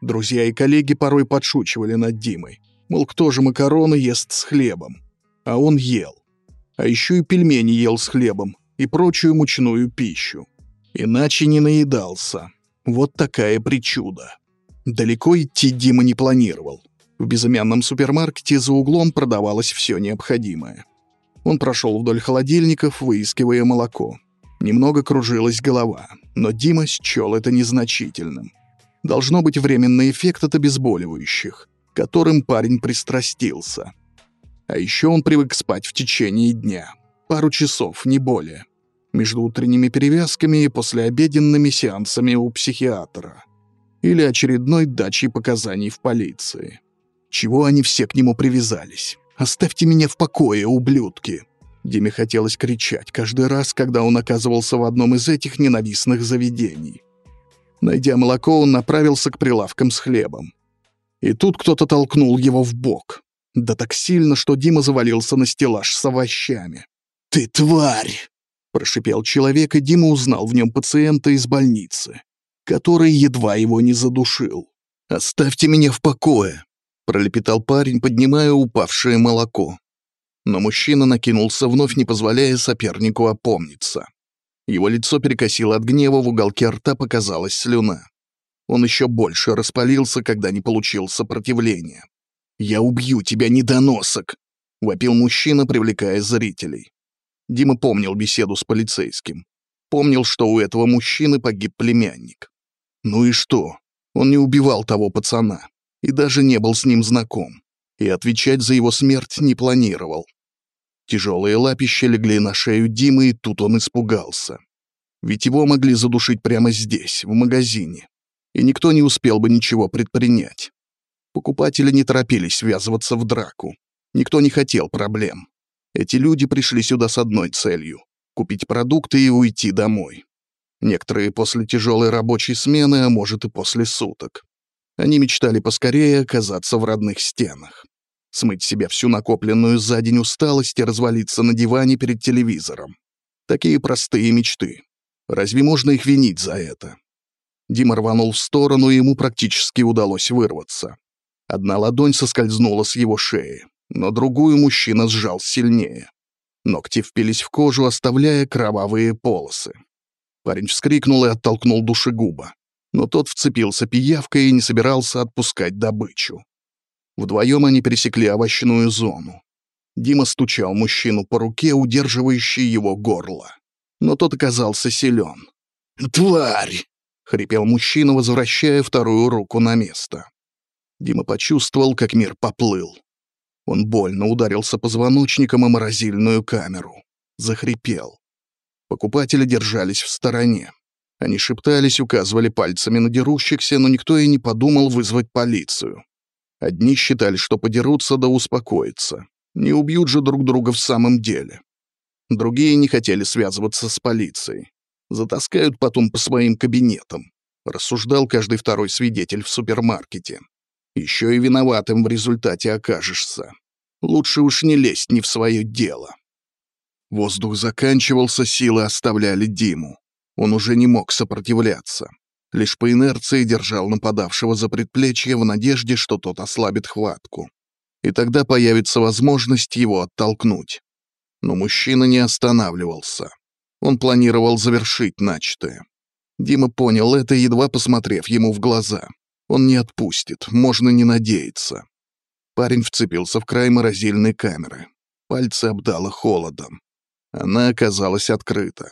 Speaker 1: Друзья и коллеги порой подшучивали над Димой. Мол, кто же макароны ест с хлебом? А он ел. А еще и пельмени ел с хлебом и прочую мучную пищу. Иначе не наедался. Вот такая причуда. Далеко идти Дима не планировал. В безымянном супермаркете за углом продавалось все необходимое. Он прошел вдоль холодильников, выискивая молоко. Немного кружилась голова, но Дима счел это незначительным. Должно быть временный эффект от обезболивающих, которым парень пристрастился. А еще он привык спать в течение дня. Пару часов, не более. Между утренними перевязками и послеобеденными сеансами у психиатра. Или очередной дачей показаний в полиции. Чего они все к нему привязались? «Оставьте меня в покое, ублюдки!» Диме хотелось кричать каждый раз, когда он оказывался в одном из этих ненавистных заведений. Найдя молоко, он направился к прилавкам с хлебом. И тут кто-то толкнул его в бок. Да так сильно, что Дима завалился на стеллаж с овощами. «Ты тварь!» — прошипел человек, и Дима узнал в нем пациента из больницы, который едва его не задушил. «Оставьте меня в покое!» Пролепетал парень, поднимая упавшее молоко. Но мужчина накинулся вновь, не позволяя сопернику опомниться. Его лицо перекосило от гнева, в уголке рта показалась слюна. Он еще больше распалился, когда не получил сопротивления. «Я убью тебя, недоносок!» — вопил мужчина, привлекая зрителей. Дима помнил беседу с полицейским. Помнил, что у этого мужчины погиб племянник. Ну и что? Он не убивал того пацана и даже не был с ним знаком, и отвечать за его смерть не планировал. Тяжелые лапища легли на шею Димы, и тут он испугался. Ведь его могли задушить прямо здесь, в магазине, и никто не успел бы ничего предпринять. Покупатели не торопились ввязываться в драку. Никто не хотел проблем. Эти люди пришли сюда с одной целью — купить продукты и уйти домой. Некоторые после тяжелой рабочей смены, а может и после суток. Они мечтали поскорее оказаться в родных стенах. Смыть себе всю накопленную за день усталость и развалиться на диване перед телевизором. Такие простые мечты. Разве можно их винить за это? Дима рванул в сторону, и ему практически удалось вырваться. Одна ладонь соскользнула с его шеи, но другую мужчина сжал сильнее. Ногти впились в кожу, оставляя кровавые полосы. Парень вскрикнул и оттолкнул душегуба. Но тот вцепился пиявкой и не собирался отпускать добычу. Вдвоем они пересекли овощную зону. Дима стучал мужчину по руке, удерживающей его горло. Но тот оказался силен. «Тварь!» — хрипел мужчина, возвращая вторую руку на место. Дима почувствовал, как мир поплыл. Он больно ударился позвоночником о морозильную камеру. Захрипел. Покупатели держались в стороне. Они шептались, указывали пальцами на дерущихся, но никто и не подумал вызвать полицию. Одни считали, что подерутся да успокоятся. Не убьют же друг друга в самом деле. Другие не хотели связываться с полицией. Затаскают потом по своим кабинетам. Рассуждал каждый второй свидетель в супермаркете. Еще и виноватым в результате окажешься. Лучше уж не лезть не в свое дело. Воздух заканчивался, силы оставляли Диму. Он уже не мог сопротивляться. Лишь по инерции держал нападавшего за предплечье в надежде, что тот ослабит хватку. И тогда появится возможность его оттолкнуть. Но мужчина не останавливался. Он планировал завершить начатое. Дима понял это, едва посмотрев ему в глаза. Он не отпустит, можно не надеяться. Парень вцепился в край морозильной камеры. Пальцы обдало холодом. Она оказалась открыта.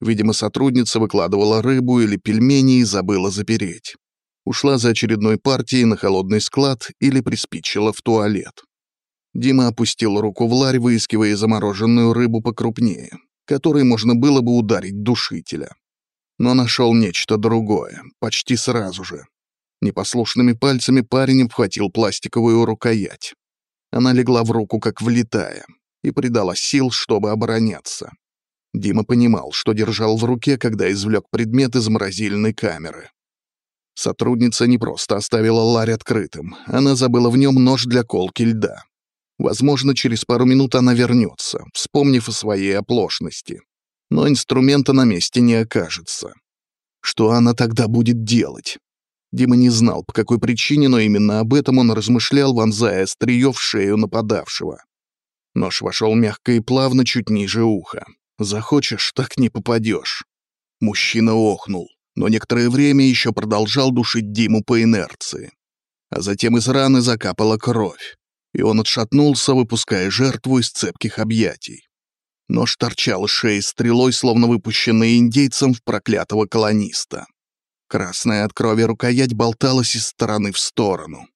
Speaker 1: Видимо, сотрудница выкладывала рыбу или пельмени и забыла запереть. Ушла за очередной партией на холодный склад или приспичила в туалет. Дима опустил руку в ларь, выискивая замороженную рыбу покрупнее, которой можно было бы ударить душителя. Но нашел нечто другое, почти сразу же. Непослушными пальцами парень обхватил пластиковую рукоять. Она легла в руку, как влетая, и придала сил, чтобы обороняться. Дима понимал, что держал в руке, когда извлек предмет из морозильной камеры. Сотрудница не просто оставила ларь открытым, она забыла в нем нож для колки льда. Возможно, через пару минут она вернется, вспомнив о своей оплошности. Но инструмента на месте не окажется. Что она тогда будет делать? Дима не знал, по какой причине, но именно об этом он размышлял, вонзая острие в шею нападавшего. Нож вошел мягко и плавно, чуть ниже уха. Захочешь, так не попадешь. Мужчина охнул, но некоторое время еще продолжал душить Диму по инерции. А затем из раны закапала кровь, и он отшатнулся, выпуская жертву из цепких объятий. Нож торчал шеи стрелой, словно выпущенный индейцем в проклятого колониста. Красная от крови рукоять болталась из стороны в сторону.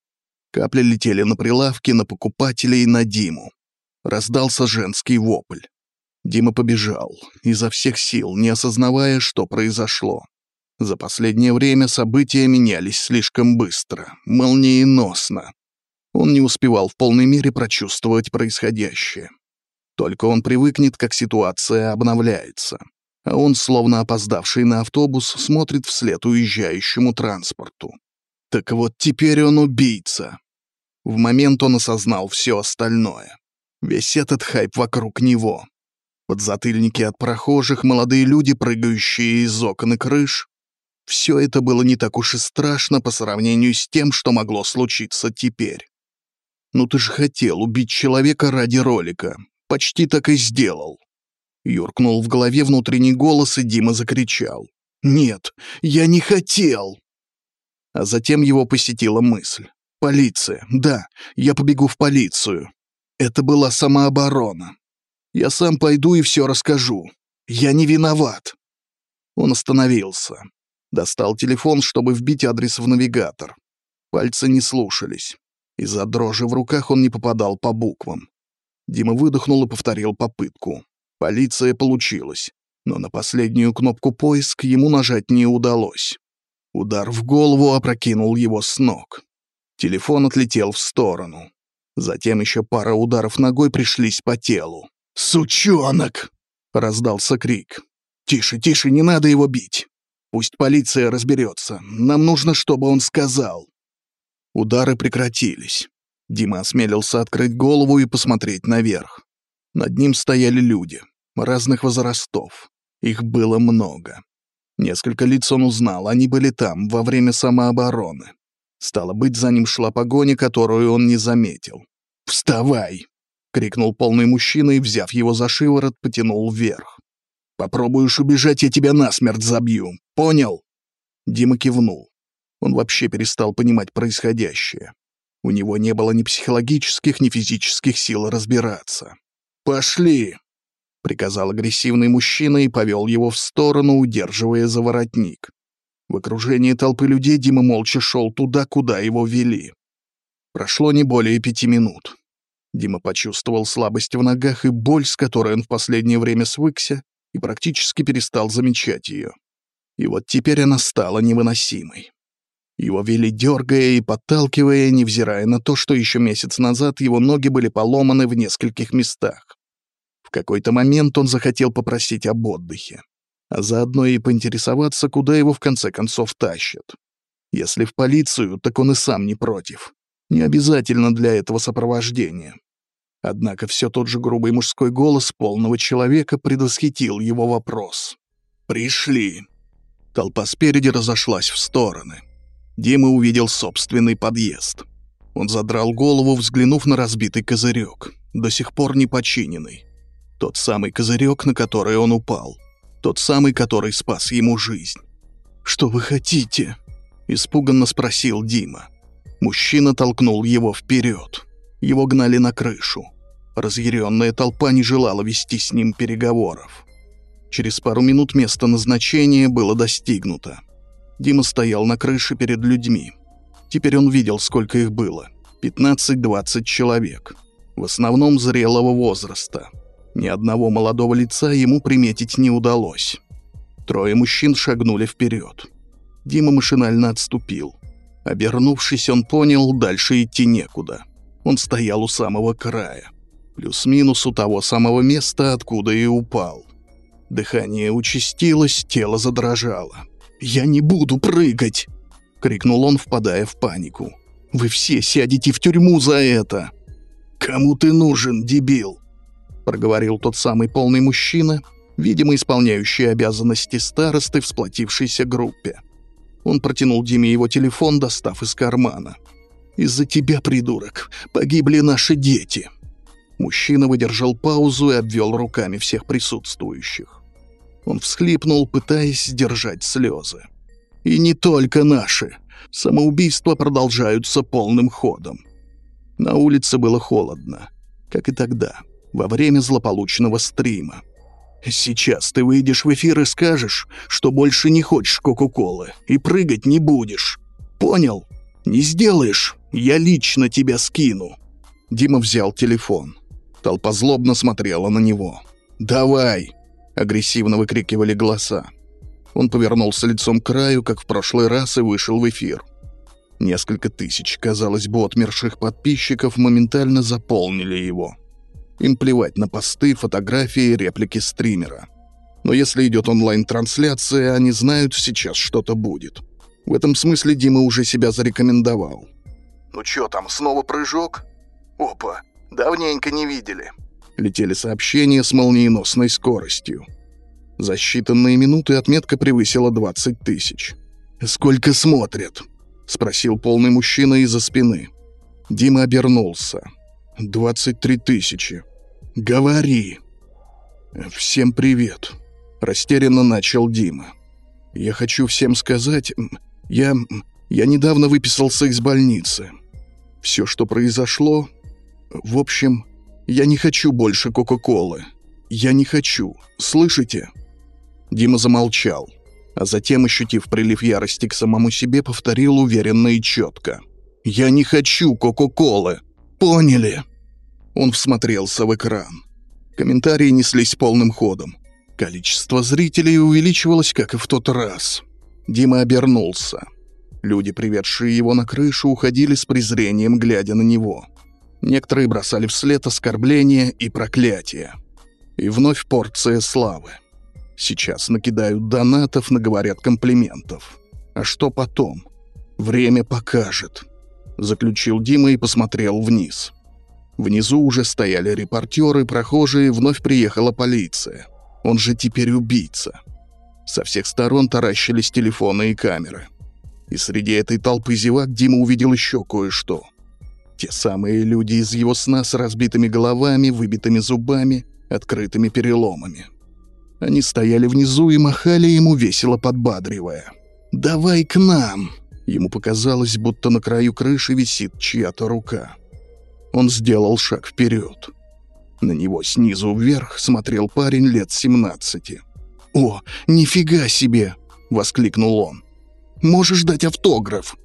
Speaker 1: Капли летели на прилавки, на покупателей и на Диму. Раздался женский вопль. Дима побежал, изо всех сил, не осознавая, что произошло. За последнее время события менялись слишком быстро, молниеносно. Он не успевал в полной мере прочувствовать происходящее. Только он привыкнет, как ситуация обновляется. А он, словно опоздавший на автобус, смотрит вслед уезжающему транспорту. Так вот теперь он убийца. В момент он осознал все остальное. Весь этот хайп вокруг него. Подзатыльники от прохожих, молодые люди, прыгающие из окон и крыш. Все это было не так уж и страшно по сравнению с тем, что могло случиться теперь. Ну ты же хотел убить человека ради ролика. Почти так и сделал. Юркнул в голове внутренний голос, и Дима закричал. «Нет, я не хотел!» А затем его посетила мысль. «Полиция, да, я побегу в полицию. Это была самооборона. Я сам пойду и все расскажу. Я не виноват. Он остановился. Достал телефон, чтобы вбить адрес в навигатор. Пальцы не слушались. Из-за дрожи в руках он не попадал по буквам. Дима выдохнул и повторил попытку. Полиция получилась, но на последнюю кнопку «Поиск» ему нажать не удалось. Удар в голову опрокинул его с ног. Телефон отлетел в сторону. Затем еще пара ударов ногой пришлись по телу. «Сучонок!» — раздался крик. «Тише, тише, не надо его бить. Пусть полиция разберется. Нам нужно, чтобы он сказал». Удары прекратились. Дима осмелился открыть голову и посмотреть наверх. Над ним стояли люди, разных возрастов. Их было много. Несколько лиц он узнал, они были там, во время самообороны. Стало быть, за ним шла погоня, которую он не заметил. «Вставай!» — крикнул полный мужчина и, взяв его за шиворот, потянул вверх. «Попробуешь убежать, я тебя насмерть забью. Понял?» Дима кивнул. Он вообще перестал понимать происходящее. У него не было ни психологических, ни физических сил разбираться. «Пошли!» — приказал агрессивный мужчина и повел его в сторону, удерживая за воротник. В окружении толпы людей Дима молча шел туда, куда его вели. Прошло не более пяти минут. Дима почувствовал слабость в ногах и боль, с которой он в последнее время свыкся, и практически перестал замечать ее. И вот теперь она стала невыносимой. Его вели дергая и подталкивая, невзирая на то, что еще месяц назад его ноги были поломаны в нескольких местах. В какой-то момент он захотел попросить об отдыхе а заодно и поинтересоваться, куда его в конце концов тащат. Если в полицию, так он и сам не против. Не обязательно для этого сопровождения. Однако все тот же грубый мужской голос полного человека предвосхитил его вопрос. «Пришли». Толпа спереди разошлась в стороны. Дима увидел собственный подъезд. Он задрал голову, взглянув на разбитый козырек, до сих пор не починенный. Тот самый козырек, на который он упал — тот самый, который спас ему жизнь. «Что вы хотите?» — испуганно спросил Дима. Мужчина толкнул его вперед. Его гнали на крышу. Разъяренная толпа не желала вести с ним переговоров. Через пару минут место назначения было достигнуто. Дима стоял на крыше перед людьми. Теперь он видел, сколько их было. 15-20 человек. В основном зрелого возраста. Ни одного молодого лица ему приметить не удалось. Трое мужчин шагнули вперед. Дима машинально отступил. Обернувшись, он понял, дальше идти некуда. Он стоял у самого края. Плюс-минус у того самого места, откуда и упал. Дыхание участилось, тело задрожало. «Я не буду прыгать!» — крикнул он, впадая в панику. «Вы все сядете в тюрьму за это!» «Кому ты нужен, дебил?» проговорил тот самый полный мужчина, видимо, исполняющий обязанности старосты в сплотившейся группе. Он протянул Диме его телефон, достав из кармана. «Из-за тебя, придурок, погибли наши дети». Мужчина выдержал паузу и обвел руками всех присутствующих. Он всхлипнул, пытаясь сдержать слезы. «И не только наши. Самоубийства продолжаются полным ходом». На улице было холодно, как и тогда во время злополучного стрима. Сейчас ты выйдешь в эфир и скажешь, что больше не хочешь Кока-Колы и прыгать не будешь. Понял? Не сделаешь, я лично тебя скину. Дима взял телефон. Толпа злобно смотрела на него. «Давай!» — агрессивно выкрикивали голоса. Он повернулся лицом к краю, как в прошлый раз, и вышел в эфир. Несколько тысяч, казалось бы, отмерших подписчиков моментально заполнили его. Им плевать на посты, фотографии, реплики стримера. Но если идет онлайн-трансляция, они знают, сейчас что-то будет. В этом смысле Дима уже себя зарекомендовал. «Ну чё там, снова прыжок?» «Опа, давненько не видели». Летели сообщения с молниеносной скоростью. За считанные минуты отметка превысила 20 тысяч. «Сколько смотрят?» — спросил полный мужчина из-за спины. Дима обернулся. «23 тысячи. «Говори!» «Всем привет!» — растерянно начал Дима. «Я хочу всем сказать... Я... Я недавно выписался из больницы. Все, что произошло... В общем, я не хочу больше Кока-Колы. Я не хочу. Слышите?» Дима замолчал, а затем, ощутив прилив ярости к самому себе, повторил уверенно и четко. «Я не хочу Кока-Колы! Поняли?» Он всмотрелся в экран. Комментарии неслись полным ходом. Количество зрителей увеличивалось, как и в тот раз. Дима обернулся. Люди, приведшие его на крышу, уходили с презрением, глядя на него. Некоторые бросали вслед оскорбления и проклятия. И вновь порция славы. Сейчас накидают донатов, наговорят комплиментов. А что потом? Время покажет. Заключил Дима и посмотрел вниз. Внизу уже стояли репортеры, прохожие, вновь приехала полиция. Он же теперь убийца. Со всех сторон таращились телефоны и камеры. И среди этой толпы зевак Дима увидел еще кое-что. Те самые люди из его сна с разбитыми головами, выбитыми зубами, открытыми переломами. Они стояли внизу и махали ему, весело подбадривая. «Давай к нам!» Ему показалось, будто на краю крыши висит чья-то рука. Он сделал шаг вперед. На него снизу вверх смотрел парень лет 17. «О, нифига себе!» — воскликнул он. «Можешь дать автограф?»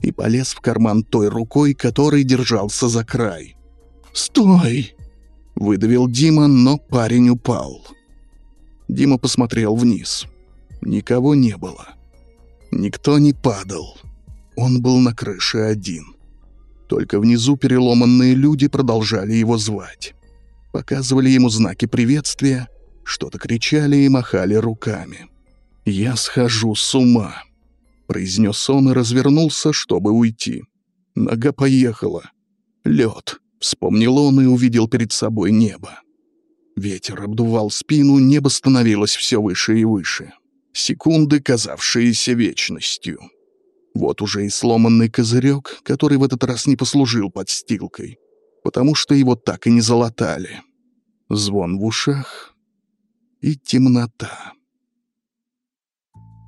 Speaker 1: И полез в карман той рукой, которой держался за край. «Стой!» — выдавил Дима, но парень упал. Дима посмотрел вниз. Никого не было. Никто не падал. Он был на крыше один. Только внизу переломанные люди продолжали его звать. Показывали ему знаки приветствия, что-то кричали и махали руками. «Я схожу с ума», — произнес он и развернулся, чтобы уйти. Нога поехала. Лед. Вспомнил он и увидел перед собой небо. Ветер обдувал спину, небо становилось все выше и выше. Секунды, казавшиеся вечностью. Вот уже и сломанный козырек, который в этот раз не послужил подстилкой, потому что его так и не залатали. Звон в ушах и темнота.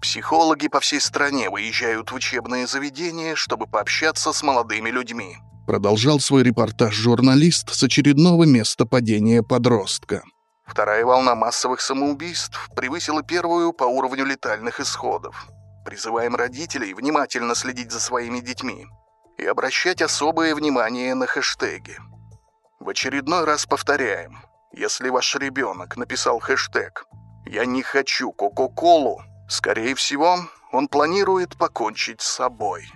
Speaker 1: Психологи по всей стране выезжают в учебные заведения, чтобы пообщаться с молодыми людьми. Продолжал свой репортаж журналист с очередного места падения подростка. Вторая волна массовых самоубийств превысила первую по уровню летальных исходов. Призываем родителей внимательно следить за своими детьми и обращать особое внимание на хэштеги. В очередной раз повторяем, если ваш ребенок написал хэштег «Я не хочу Кока-Колу», скорее всего, он планирует покончить с собой.